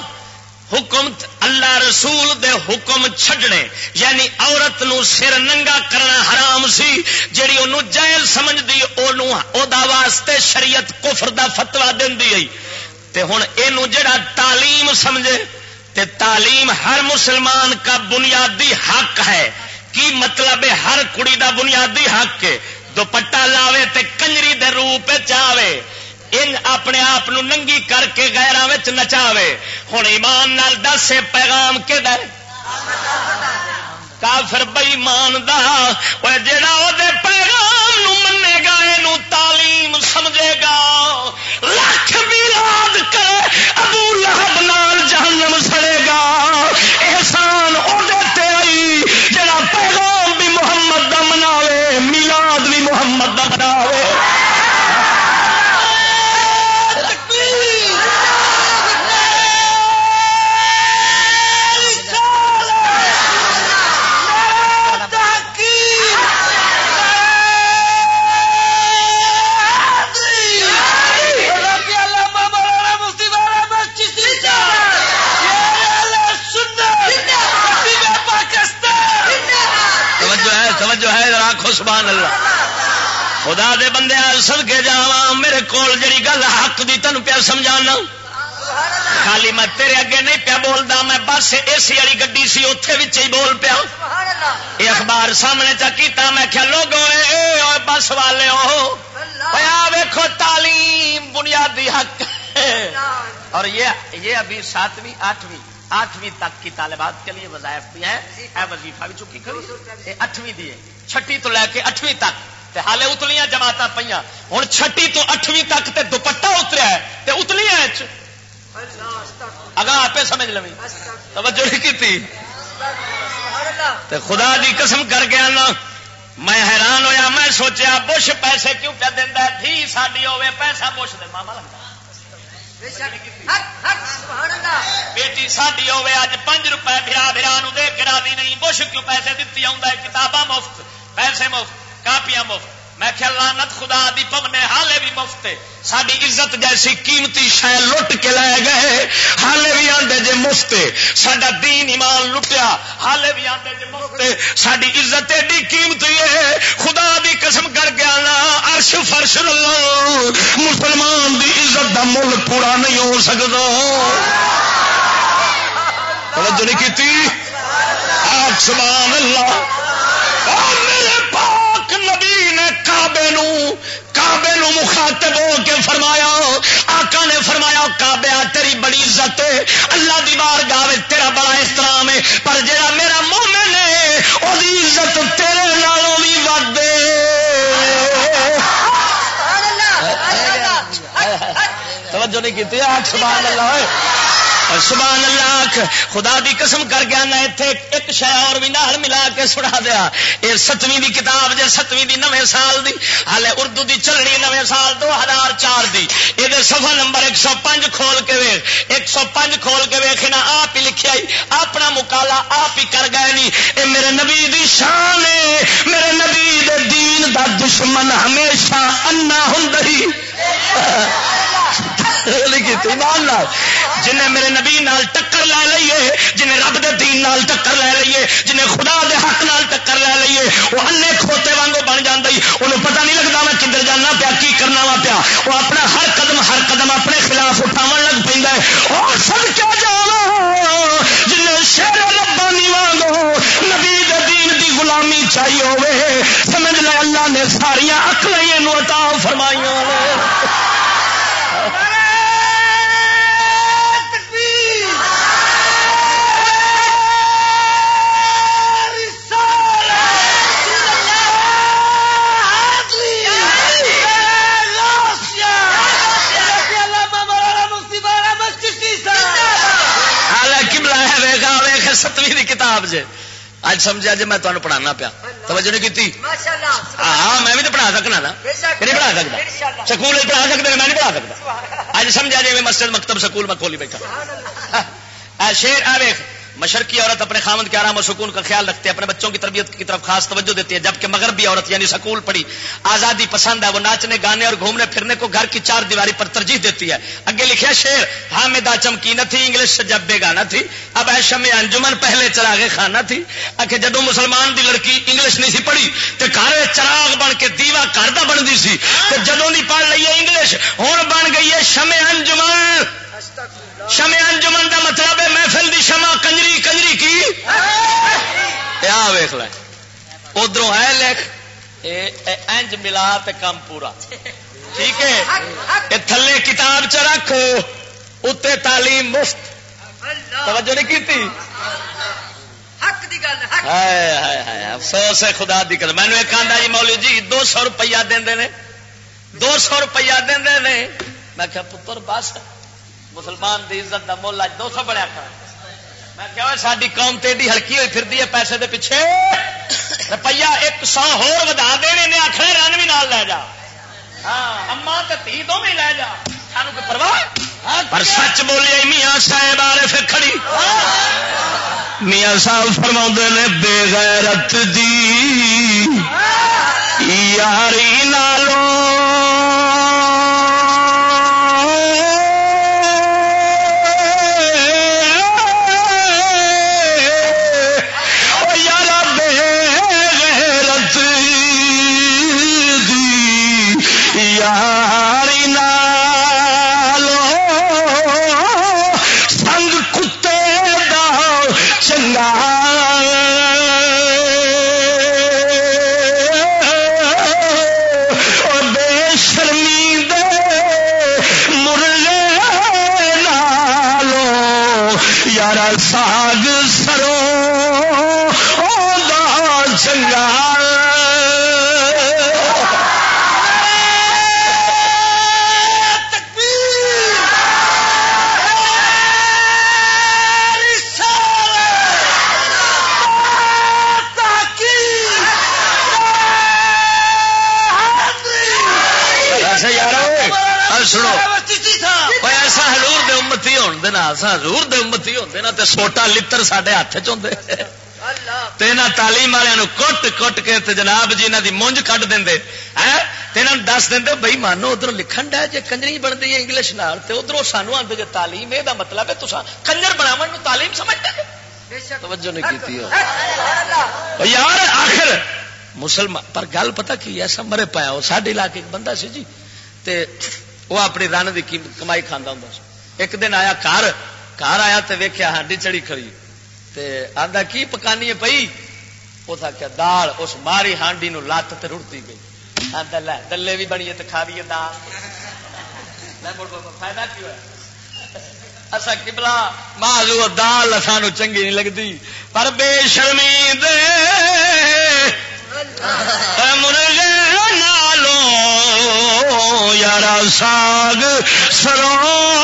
حکم اللہ رسول دے حکم چھڈنے۔ یعنی عورت نو سر ننگا کرنا حرام سی، جیڑی انہوں جائل سمجھ دی او دا واسطے شریعت کفر دا فتوا دین دی۔ تے ہوں یہ جڑا تعلیم سمجھے، تے تعلیم ہر مسلمان کا بنیادی حق ہے۔ کی مطلب ہے ہر کڑی دا بنیادی حق ہے دوپٹا لاوے تے کنجری دے روپ چاہے ان اپنے آپ ننگی کر کے گیران نچاوے۔ ہوں ایمان نال دس، پیغام کہ کافر بئی مان دا جڑا وہ پیغام منے گا یہ تعلیم سمجھے گا۔ لکھ بھی لاد کر ابو لہب نال جہنم سڑے گا۔ احسان ادھر آئی جڑا پیغام بھی محمد دا مناوے، میلاد بھی محمد دا مناوے۔ سبحان اللہ۔ خدا دے بندے سد کے جا میرے کول جڑی گل حق دی تین پیا سمجھانا۔ خالی میں تیرے اگے نہیں پیا بولتا میں بس اے سی والی گڈی سی اتے ہی بول پیا۔ یہ اخبار سامنے چا میں کیا لوگ بس والے ہو ویکو تعلیم بنیادی حق۔ اور یہ یہ ابھی ساتویں، آٹھویں آٹھویں تک کی طالبات کے لیے وظائف بھی ہیں۔ اے وظیفہ بھی چکی کری اٹھویں دیے چھٹی تو لے کے اٹھویں تک ہالے اتلیاں جماعت پہ ہوں چھٹی تو اٹھویں تک تے دوپٹا اتریا ہے تے اتلیاں اگا آپ سمجھ لو توجہ نہیں کی تے خدا دی قسم کر گیا نا میں حیران ہویا، میں سوچیا، بش پیسے کیوں پہ دینا تھی ساری ہوے پیسہ بش دے۔ ماما لگتا بیٹی ساڈی ہوے اج پانچ روپے بھرا برا دے کے راضی نہیں۔ بش کیوں پیسے دیتی آؤں کتاباں مفت، پیسے مفت، کاپیاں مفت۔ میں خیال لانت خدا دی پمنے حالے بھی مفت ساری عزت جیسی قیمتی شہ لٹ کے لے گئے، حالے بھی آدھے جے مفت سڈا دین ایمان لٹیا، حالے بھی آدھے جے مفت ساری عزت ایڈی قیمتی ہے، خدا دی قسم کر کے آنا ارش فرش لو مسلمان دی عزت دا مل پورا نہیں ہو سکتا۔ توجہ نہیں کی سبحان اللہ۔ نے کابے کابے نو مخاطب ہو کے فرمایا آقا نے فرمایا کابے تیری بڑی عزت ہے اللہ دی بار گاہ تیرا بڑا احترام ہے پر جڑا میرا مومن ہے وہ عزت تیرے نالوں بھی ود توجہ نہیں کی سبحان اللہ سبحان اللہ، خدا دی قسم کر گیا نہ اتنے ایک شہ اور بھی نال ملا کے سنا دیا۔ یہ ستویں دی کتاب جی ستویں دی نویں سال دی۔ ہالے اردو دی چلنی نویں سال دو ہزار چار دی۔ یہ سفا نمبر ایک سو پانچ کھول کے ویخ ایک سو پانچ کھول کے ویخنا آپ ہی لکھا اپنا مکالا آپ ہی کر گئے نہیں اے میرے نبی دی شان ہے میرے نبی دے دین دا دشمن ہمیشہ انا ہوں جنہیں میرے نبی نال ٹکر لے لیے جنہیں رب دے دین نال ٹکر لے لیے جنہیں خدا دے حق نال ٹکر لے لیے وہ انے کھوتے وانگو بن جاندی انہوں پتہ نہیں لگتا میں کدھر جانا پیا، کی کرنا وا پیا۔ وہ اپنا ہر قدم ہر قدم اپنے خلاف اٹھاو لگ پہ اور سب کیا جانا جنہیں شیر ربانی وانگو نبی دے دین دی غلامی چاہیے ہوئے سمجھ لے اللہ نے ساریا اکلیں عطا فرمائیاں ستویں کتاب جی اج سمجھا جی میں تمہیں پڑھانا پیا۔ توجہ نہیں کی ہاں میں بھی تو پڑھا سکنا نا۔ نہیں پڑھا سکتا سکول پڑھا سکتے میں نہیں پڑھا سکتا اج سمجھا جی میں مسجد مکتب سکول میں کھولی بیٹھا۔ شیر آ ویخ مشرقی عورت اپنے خامد کے آرام و سکون کا خیال رکھتے ہیں، اپنے بچوں کی تربیت کی طرف خاص توجہ دیتی ہے جبکہ مغربی عورت یعنی سکول پڑھی، آزادی پسند ہے، وہ ناچنے، گانے اور گھومنے پھرنے کو گھر کی چار دیواری پر ترجیح دیتی ہے۔ اگے لکھا شیر ہاں میں دا چمکی نہ تھی، انگلش سے جب بے گانا تھی۔ اب ایشم انجمن پہلے چراغ خانہ تھی۔ کہ جدو مسلمان دی لڑکی انگلش نہیں سی پڑھی تو گھر چراغ بن کے دیوا گھر بنتی سی۔ جدو نہیں پڑھ لیے انگلش ہوں بن گئی ہے شمے انجمن شمے انجمن کا مطلب ہے محفل دی آ ویخ لے۔ ادھر ہے لکھ انج ملا کام پورا۔ ٹھیک ہے؟ یہ تھلے کتاب چ رکھو اتنے تعلیم مفت۔ توجہ نہیں کی افسوس ہے خدا دی کر مینو ایک آدھا جی مولی جی دو سو روپیہ دے دو سو روپیہ دے میں کیا پتر بس۔ مسلمان دی عزت کا مول دو سو بڑا کر۔ میں ساری قوم تیڈی ہلکی ہوئی پھر ہے پیسے دے پیچھے روپیہ ایک سو ہور ودا دینے نے آخر رن بھی نال لے جا ہاں اما تو تھی دو بھی لے جا سانو کوئی پرواہ پر سچ بولے میاں صاحب پھر کھڑی میاں صاحب فرما نے بے غیرت دی یاری نالوں نا تو سوٹا لتر سڈے ہاتھ چاہتے تعلیم والوں کٹ کٹ کے جناب جی انہوں کی مونج کٹ دے دس دیں بھائی مانو ادھر لکھن ڈا جی کنجری بنتی ہے انگلش نال تو ادھر سانو آتے جی تعلیم یہ مطلب ہے تو کنجر بناو تعلیم سمجھتے توجہ نہیں کی یار آخر مسلمان پر گل پتا کی ایسا مرے پایا وہ سارے علاقے ایک بندہ سی جی تے وہ اپنی رن کی کمائی کھانا ہوں ایک دن آیا کار گھر آیا تو ویکیا ہانڈی چڑی کھڑی تے آدھا کی پکانی ہے پئی اس آخیا دال اس ماری ہانڈی نو لت تے رڑتی گئی آدھا لے دلے بھی بنی تو کھا دیے دال فائدہ کی ہوا اصا کبلا ماضو دال سانو چنگی نہیں لگتی پر بے شرمی دے مرغے نالو یارا ساگ سرو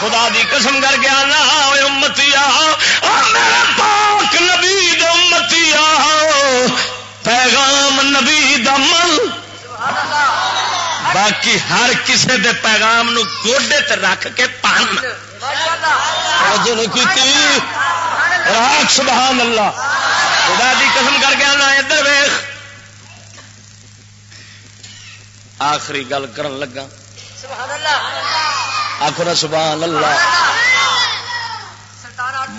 خدا دی قسم کر کے آنا امتی پاک نبی امتی پیغام نبی دمل باقی ہر کسے دے پیغام نو گوڈے تے رکھ کے پان راک سبحان اللہ۔ خدا دی قسم کر کے آنا ادھر ویخ آخری گل کر لگا۔ آخر سبحان اللہ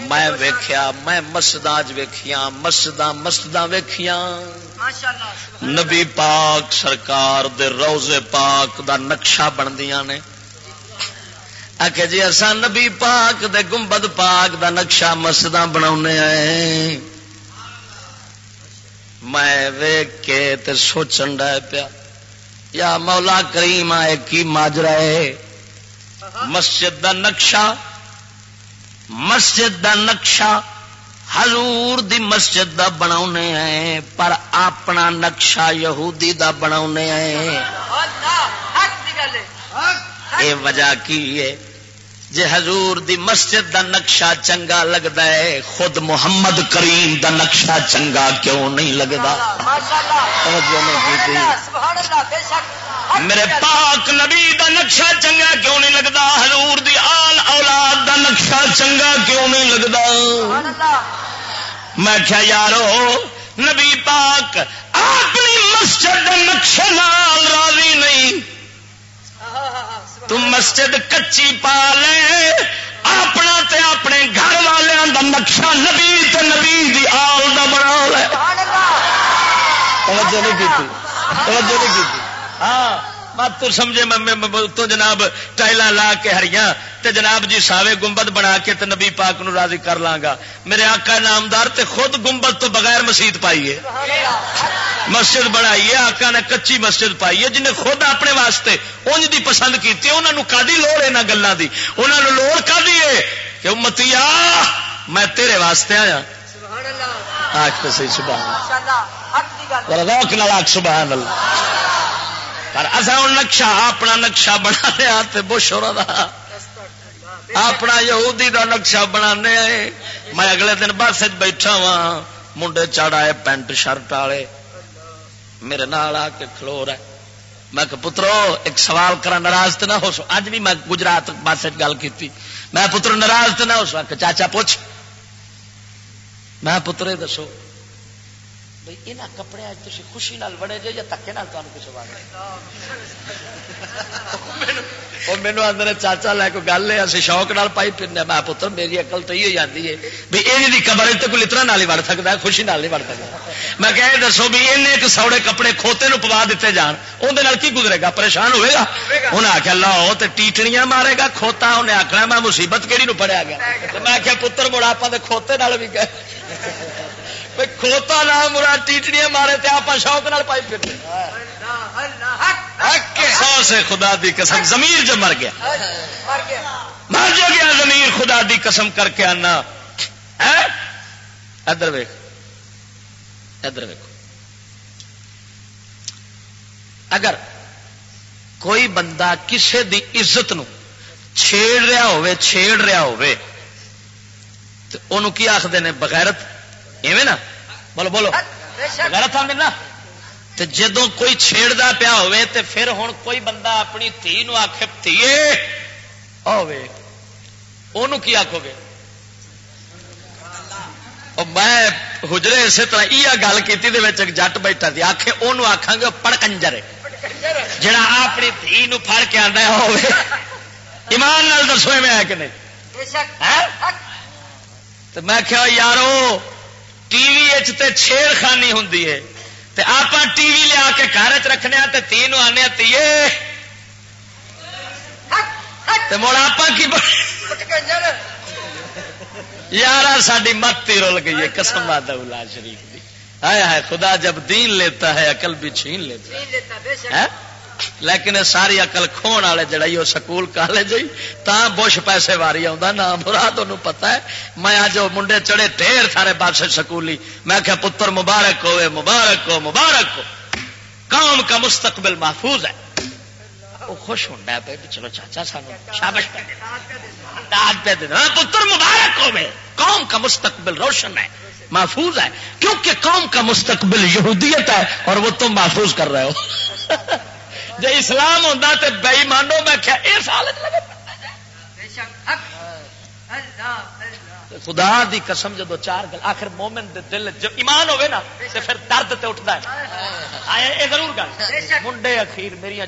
میں ویخیا میں مسجد ویخیا مسجد مسجد ویخیا نبی پاک سرکار دے روزے پاک دا نقشہ بندیا نے۔ آخ جی اصا نبی پاک دے گنبد پاک دا نقشہ مسجد بنا میں کے سوچن ڈا پیا۔ یا مولا کریم آئے کی ماجرا ہے؟ مسجد دا نقشہ مسجد دا نقشہ حضور دی مسجد دا بنا پر اپنا نقشہ یہودی دا بنا اے وجہ کی ہے؟ جے حضور دی مسجد دا نقشہ چنگا لگتا ہے، خود محمد کریم دا نقشہ چنگا کیوں نہیں لگتا میرے پاک نبی دا نقشہ چنگا کیوں نہیں لگتا حضور دی آل اولاد دا نقشہ چنگا کیوں نہیں لگتا میں کیا یارو، نبی پاک اپنی مسجد نقشے نال راضی نہیں۔ تم مسجد کچی پا لے اپنا تے اپنے گھر والوں دا نقشہ نبی تے نبی دی آل دا بنا لے۔ توجہ نہیں کی توجہ نہیں کی ہاں۔ مت تو سمجھے تو جناب ٹائل لا کے ہریاں تے جناب جی ساوے گنبد بنا کے تے نبی پاک نو راضی کر لاں میرے آقا نامدار تے خود گنبد تو بغیر مسیت پائی ہے۔ مسجد بنائی ہے آقا نے کچی مسجد پائی ہے جنہیں خود اپنے واسطے انج دی پسند کی انہوں کا لوڑ ہے گلوں کی انہوں نے لوڑ کا ہے؟ کہ امتی میں تیرے واسطے آیا۔ سبحان روک نال آخ سبحان اللہ۔ پر اصا ہوں نقشہ، اپنا نقشہ بنا لیا بش ہو رہا اپنا یہودی دا نقشہ بنا میں اگلے دن بس بیٹھا وا منڈے چڑھ آئے پینٹ شرٹ والے۔ میرے نال آ کے کھلو رہے میں کہ پترو، ایک سوال کرا ناراض تو نہ ہو سو۔ اج بھی میں گجرات بس گل کی میں پتر ناراض تو نہ ہو سو۔ چاچا پوچھ۔ میں پترے دسو۔ بھائی یہاں کپڑے تھی خوشی نال وڑے جے یا تکے نال تمہیں کچھ بات وہ مینو آدھے چاچا لے کو گل ہے اسی شوق نال پائی پھرنے میں پتر میری اکل تو یہ آتی ہے بھی یہ قبر تو کوئی لطرا نال ہی وڑ سکتا ہے خوشی نال نہیں وڑ سکتا میں کہ دسو بھی ان ایک سوڑے کپڑے کھوتے نو پوا دیتے جان اندر کی گزرے گا؟ پریشان ہوئے گا؟ انہیں آخیا لاؤ تو ٹیٹڑیاں مارے گا کھوتا انہیں آخنا میں مصیبت کہڑی نو پڑیا گیا۔ میں آخیا پتر مڑا آپ کھوتے نال بھی گئے۔ کھوتا نہ مرا ٹیٹڑیاں مارے تے آپ شوق نال پائی پھر سو سے خدا دی قسم زمیر جو مر گیا۔ مر جو گیا زمیر خدا دی قسم کر کے آنا۔ ادھر ویک ادھر ویک اگر کوئی بندہ کسے دی عزت نو چھیڑ رہا ہوئے چھیڑ رہا ہوئے تو انہوں کی آخر نے، بغیرت ایویں نا؟ بولو بولو. غلط آدھے نا؟ تو جدو کوئی چھیڑتا پیا ہوے تے پھر ہوں کوئی بندہ اپنی تھی نو آخ تھی کی آخو گے؟ میں حجرے اسی طرح یہ گل کی جٹ بیٹھا تھی آخے وہ آخان گے پڑ کنجر جڑا اپنی دھی پڑ کے آدھا ہوے ایمان نال دسو میں کہ نہیں؟ تو میں کیا یارو ٹی وی چھیڑ خانی ہوں آپ ٹی وی لیا کے گھر چ رکھنے تین آنے تیے۔ مڑ آپ کی یار ساری مت ہی رول گئی ہے قسم دولا شریف کی ہے خدا جب دین لیتا ہے عقل بھی چھین لیتا ہے۔ لیکن ساری اقل کھون والے جڑا ہی وہ سکول کالج تا بش پیسے واری آ مراد پتا ہے۔ میں اج منڈے چڑے ڈھیر سارے پاس سکولی، میں کیا پتر مبارک ہوئے، مبارک ہو مبارک ہو۔ کام کا مستقبل محفوظ ہے۔ وہ خوش ہوتا ہے چلو چاچا سان شابش پہ دینا ہاں، پتر مبارک ہو قوم کا مستقبل روشن ہے، محفوظ ہے۔ کیونکہ قوم کا مستقبل یہودیت ہے اور وہ تم محفوظ کر رہے ہو۔ جی اسلام ہوتا تو بئی مانو میں کیا یہ سال خدا دی قسم جدو چار گل آخر مومن دے دل جو ایمان ہوئے نا تو پھر درد تے اٹھتا ہے۔ یہ ضرور گل۔ منڈے اخیر میری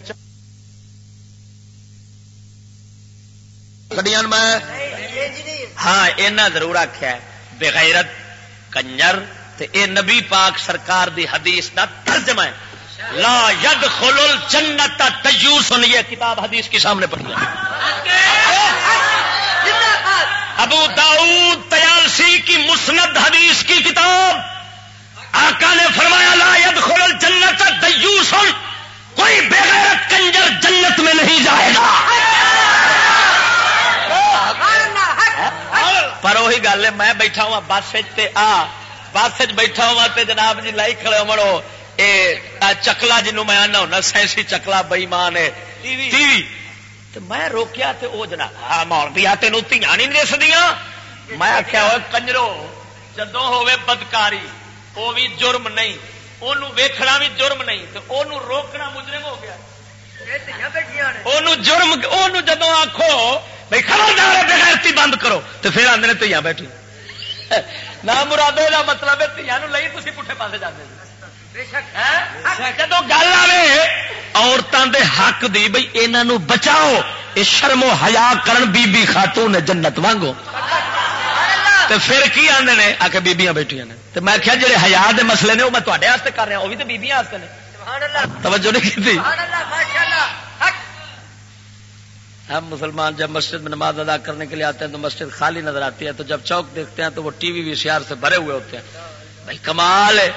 گڈیاں میں ہاں اینا ضرور آخیا بغیرت کنجر تے اے نبی پاک سرکار دی حدیث دا ترجمہ ہے۔ لا ید خلول جنت تجوس یہ کتاب حدیث کے سامنے پڑھی ابو داؤد تیالسی کی مسند حدیث کی کتاب، آقا نے فرمایا، لا ید خلول جنت تجوس کوئی بغیر کنجر جنت میں نہیں جائے گا۔ پر وہی گل ہے، میں بیٹھا ہوا، بس آ، بس بیٹھا ہوا جناب جی لائی کھڑے چکلا جنو میں آنا ہونا سائنسی چکلا بئی مان ہے میں روکیا تے او جنا ہاں مول بھی آتے نو تیاں نہیں دس دیا میں آخیا ہوئے کنجرو جدو ہوے بدکاری وہ بھی جرم نہیں انہوں ویکھنا بھی جرم نہیں تو انہوں روکنا مجرم ہو گیا۔ جرم جدو آخو بھائی خبردار بغیرتی بند کرو تو پھر آدھے تیاں بیٹھی نہ مرادے کا مطلب ہے تیاں لئی تھی پٹھے پاسے جاتے جب گل آئے عورتوں دے حق دی بھائی یہاں بچاؤ یہ شرم و حیا کرن بی بی خاتون نے جنت وانگو۔ تو پھر کی آدھے نے؟ آ کے بیبیاں بیٹھیا نے۔ تو میں کیا جڑے حیا دے مسئلے نے وہ میں تے کر رہا وہ بھی تو بیبیاں نے۔ توجہ نہیں کی ہم مسلمان جب مسجد میں نماز ادا کرنے کے لیے آتے ہیں تو مسجد خالی نظر آتی ہے تو جب چوک دیکھتے ہیں تو وہ ٹی وی وی سی آر سے بھرے ہوئے ہوتے ہیں۔ بھائی کمال ہے۔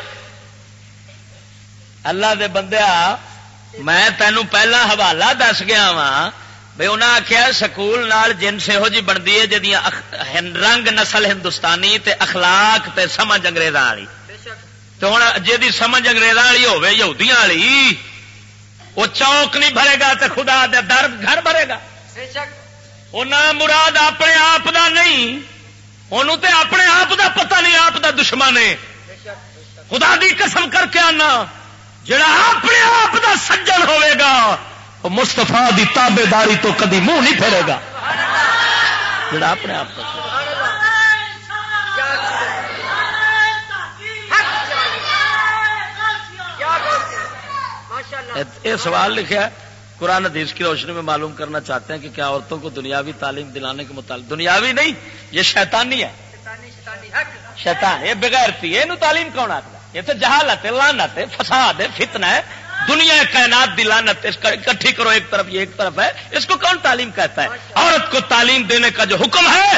اللہ دے بندے میں تینوں پہلا حوالہ دس گیا وا بھائی انہیں آخیا سکول نال جنس یہو جی بنتی ہے جی رنگ نسل ہندوستانی تے اخلاق تے سمجھ انگریزاں والی۔ تو ہوں جی سمجھ اگریزاں والی ہوے یہودیاں والی، وہ چوک نہیں بھرے گا تو خدا دے در گھر بھرے گا۔ مراد اپنے آپ دا نہیں انہوں تے اپنے آپ دا پتہ نہیں، آپ دا دشمن ہے۔ خدا دی قسم کر کے آنا۔ جڑا اپنے آپ دا سجن ہوئے گا وہ مستفا دی تابے داری تو کدی منہ نہیں پھیرے گا۔ جڑا اپنے آپ کا یہ سوال لکھا قرآن حدیث کی روشنی میں معلوم کرنا چاہتے ہیں کہ کیا عورتوں کو دنیاوی تعلیم دلانے کے متعلق دنیاوی نہیں یہ شیطانی ہے۔ شیطان یہ بغیر تھی یہ تعلیم کون آتا یہ تو جہالت ہے لانت ہے، فساد ہے فتنا ہے۔ دنیا کائنات دی لانت اکٹھی کرو، ایک طرف یہ، ایک طرف ہے۔ اس کو کون تعلیم کہتا ہے؟ عورت کو تعلیم دینے کا جو حکم ہے،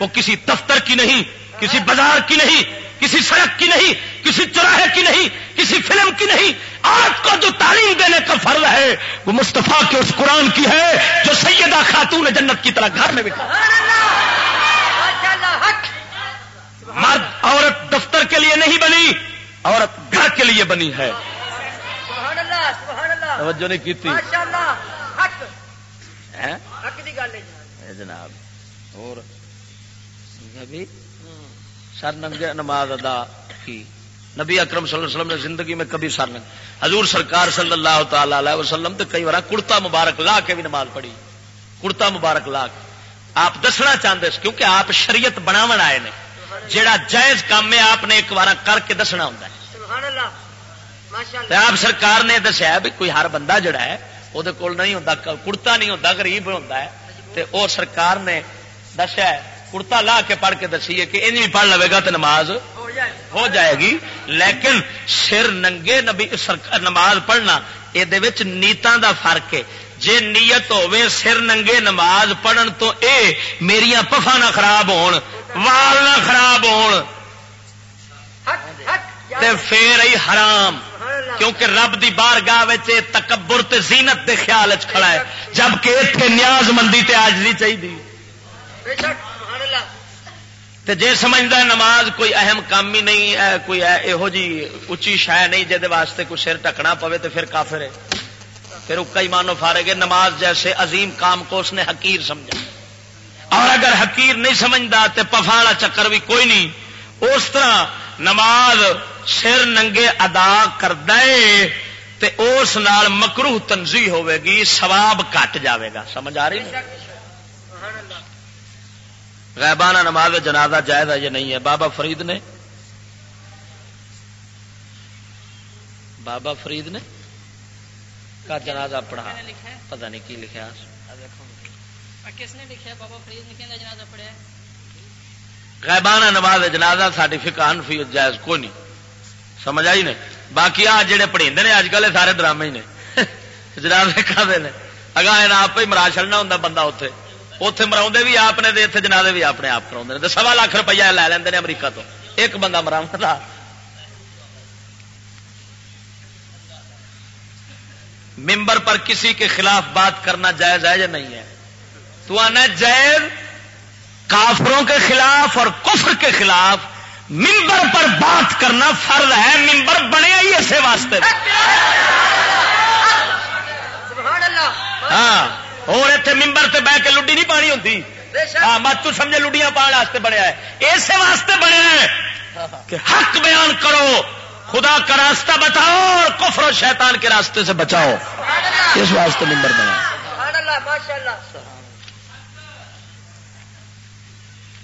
وہ کسی دفتر کی نہیں، کسی بازار کی نہیں، کسی سڑک کی نہیں، کسی چوراہے کی نہیں، کسی فلم کی نہیں۔ عورت کو جو تعلیم دینے کا فرض ہے، وہ مستفا کے اس قرآن کی ہے، جو سیدہ خاتون جنت کی طرح گھر میں بٹھا۔ مرد عورت دفتر کے لیے نہیں بنی عورت گھر کے لیے بنی ہے۔ توجہ نہیں کی جناب۔ اور سر ننگے نماز ادا کی۔ نبی اکرم صلی اللہ علیہ وسلم نے زندگی میں کبھی سر ننگ حضور سرکار صلی اللہ تعالی علیہ وسلم تو کئی بار کڑتا مبارک لا کے بھی نماز پڑھی۔ کڑتا مبارک لا کے۔ آپ دسنا چاہتے کیونکہ آپ شریعت بناو آئے نے۔ جیڑا جائز کام ہے آپ نے ایک بار کر کے دسنا ہوں آپ سرکار نے دسیا بھی کوئی ہر بندہ جڑا ہے وہ کول نہیں ہوتا کڑتا نہیں ہوتا غریب ہوتا ہے۔ وہ سرکار نے دسیا کڑتا لا کے پڑھ کے دسی کہ ان بھی پڑھ لے گا تو نماز ہو جائے گی۔ لیکن سر ننگے نبی نماز پڑھنا یہ نیتان دا فرق ہے۔ جے نیت ہوے سر ننگے نماز پڑھن تو اے میرا پفا نہ خراب ہون وال نہ خراب ہون۔ تے پھر ہی حرام۔ کیونکہ رب دی بار گاہ تکبر تے زینت دے خیال کھڑا ہے۔ جبکہ اتنے نیاز مندی تے آج نہیں چاہیے تے جے سمجھتا ہے نماز کوئی اہم کام ہی نہیں ہے کوئی یہو جی اچھی شہ نہیں جہد واسطے کوئی سر ٹکنا پوے تو پھر کافر ہے۔ پھر کئی مانو فارے گے نماز جیسے عظیم کام کو اس نے حقیر سمجھا۔ اور اگر حقیر نہیں سمجھتا تو پفاڑا چکر بھی کوئی نہیں اس طرح نماز سر ننگے ادا کر دے تے اس نال مکروح تنظی ہوے گی سواب کٹ جاوے گا سمجھ آ رہی غیبانہ نماز جنازہ جائز ہے یہ نہیں ہے؟ بابا فرید نے؟ بابا فرید نے؟ کا جنازہ پڑھا؟ پتہ نہیں کی لکھا کس نے لکھا بابا فرید نے جنازہ پڑھا غیبانہ نماز جنازہ ساری فی جائز کوئی نہیں۔ سمجھ آئی نے باقی آ جڑے پڑھے نے اج کل سارے ڈرامے ہی نے۔ جنازے کھانے نے۔ اگا آپ ہی مرا چڑنا ہوں بندہ اتنے اتے مرا بھی آپ نے اتنے جنازے بھی اپنے آپ کرا سوا لاکھ روپیہ لے لیں امریکہ تو۔ ایک بندہ مرا ممبر پر کسی کے خلاف بات کرنا جائز ہے یا نہیں ہے؟ تو آنا جائز کافروں کے خلاف اور کفر کے خلاف ممبر پر بات کرنا فرض ہے ممبر بنے ہی ایسے واسطے۔ ہاں اور اتنے ممبر سے بہ کے لڈی نہیں پانی ہوتی ہاں مت تو سمجھے لڈیاں پان واسطے بنیا ہے۔ واسطے بنیا ہے کہ حق بیان کرو خدا کا راستہ بتاؤ اور کفر و شیطان کے راستے سے بچاؤ۔ اس واسطے ممبر بنا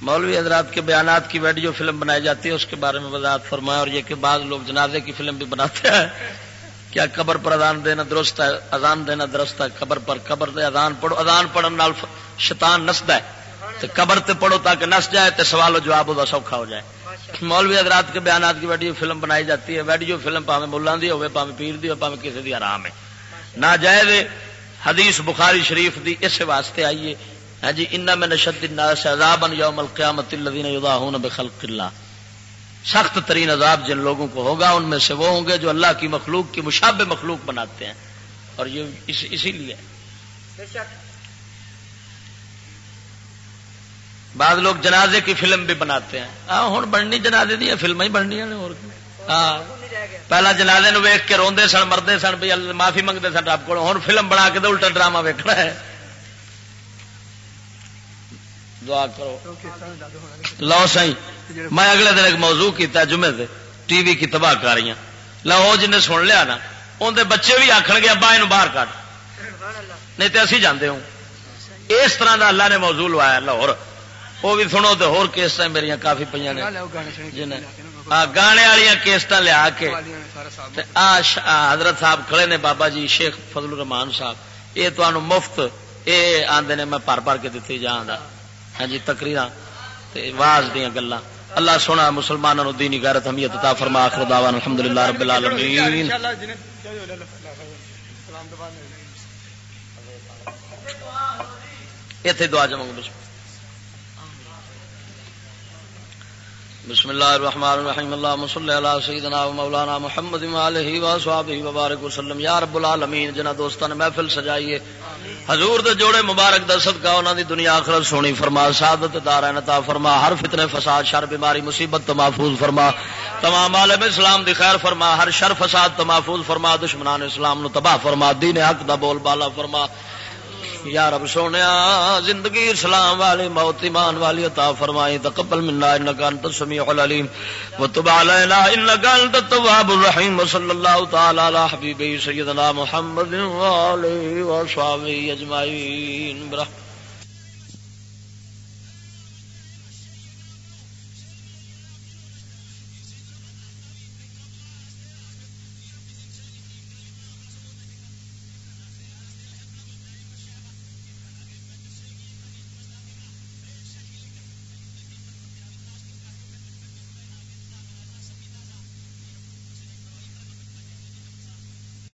مولوی حضرات کے بیانات کی ویڈیو فلم بنائی جاتی ہے، اس کے بارے میں وضاحت فرمایا اور یہ کہ بعض لوگ جنازے کی فلم بھی بناتے ہیں۔ کیا قبر پر اذان دینا درست ہے؟ اذان دینا درست ہے۔ قبر پر قبر دے، اذان پڑھو۔ اذان پڑھنے شیطان نسد ہے۔ تو قبر تے پڑھو تاکہ نس جائے تو سوال و جواب وہ سوکھا ہو جائے۔ مولوی حضرات کے بیانات کی ویڈیو فلم بنائی جاتی ہے۔ ویڈیو فلم پاوے ملان دی ہوئے پاوے پیر دی ہو پاوے کسی دی آرام ہے۔ نہ جائے حدیث بخاری شریف دی اس واسطے آئیے ہاں جی ان میں نشد الناس عذابا یوم القیامت الذین یضاہون بخلق اللہ سخت ترین عذاب جن لوگوں کو ہوگا ان میں سے وہ ہوں گے جو اللہ کی مخلوق کی مشابہ مخلوق بناتے ہیں۔ اور یہ اس اسی لیے۔ بعض لوگ جنازے کی فلم بھی بناتے ہیں۔ ہاں ہوں بننی جنازے دیا فلم ہی بننی ہاں۔ پہلا جنازے ویخ کے روندے سن مردے سن بھی معافی منگتے سن رب کو ہوں فلم بنا کے تو الٹا ڈرامہ ویکنا ہے۔ دعا کرو۔ لو سی میں اگلے دن ایک موضوع کیتا جمعے سے ٹی وی کی تباہ کاریاں لو جن سن لیا نا اندر بچے بھی آخر گے ابا یہ باہر کٹ نہیں تو اسی جانے ہوں۔ اس طرح کا اللہ نے موضوع لوایا لاہور۔ وہ بھی سنو تو ہور کیسٹ میری کافی پہ گانے والی کیسٹ لیا کے۔ حضرت صاحب کھڑے نے بابا جی شیخ فضل الرحمان صاحب۔ یہ تمہیں مفت یہ آدھے نے میں پر پر کے دیتی جان ہاں جی تقریر واز دیا گلا اللہ سونا مسلمانوں دینی غیرت حمیت عطا فرما، آخر دعوان الحمدللہ رب العالمین۔ ایتھے دعا جمع بسم اللہ الرحمن الرحیم. اللہ صلی علی سیدنا و مولانا محمد و علیہ و وصحبہ وبارک وسلم. یا رب العالمین، جنہ دوستاں نے محفل سجائی ہے. حضور دے جوڑے مبارک دا صدقہ انہاں دی دنیا آخرت سونی فرما، سعادت دار عطا فرما، ہر فتنے فساد، شر، بیماری، مصیبت تو محفوظ فرما. تمام عالم اسلام دی خیر فرما، ہر شر، فساد تو محفوظ فرما، دشمنان اسلام نو تباہ فرما، دین حق دا بول بالا فرما. یا رب سونے، زندگی اسلام والی، موت ایمان والی عطا فرمائی، تقبل منا انك انت السميع العليم وتب علينا انك انت التواب الرحيم وصلى اللہ تعالی علی حبیبی سیدنا محمد وعلى اله وصحبه اجمعین. برحمت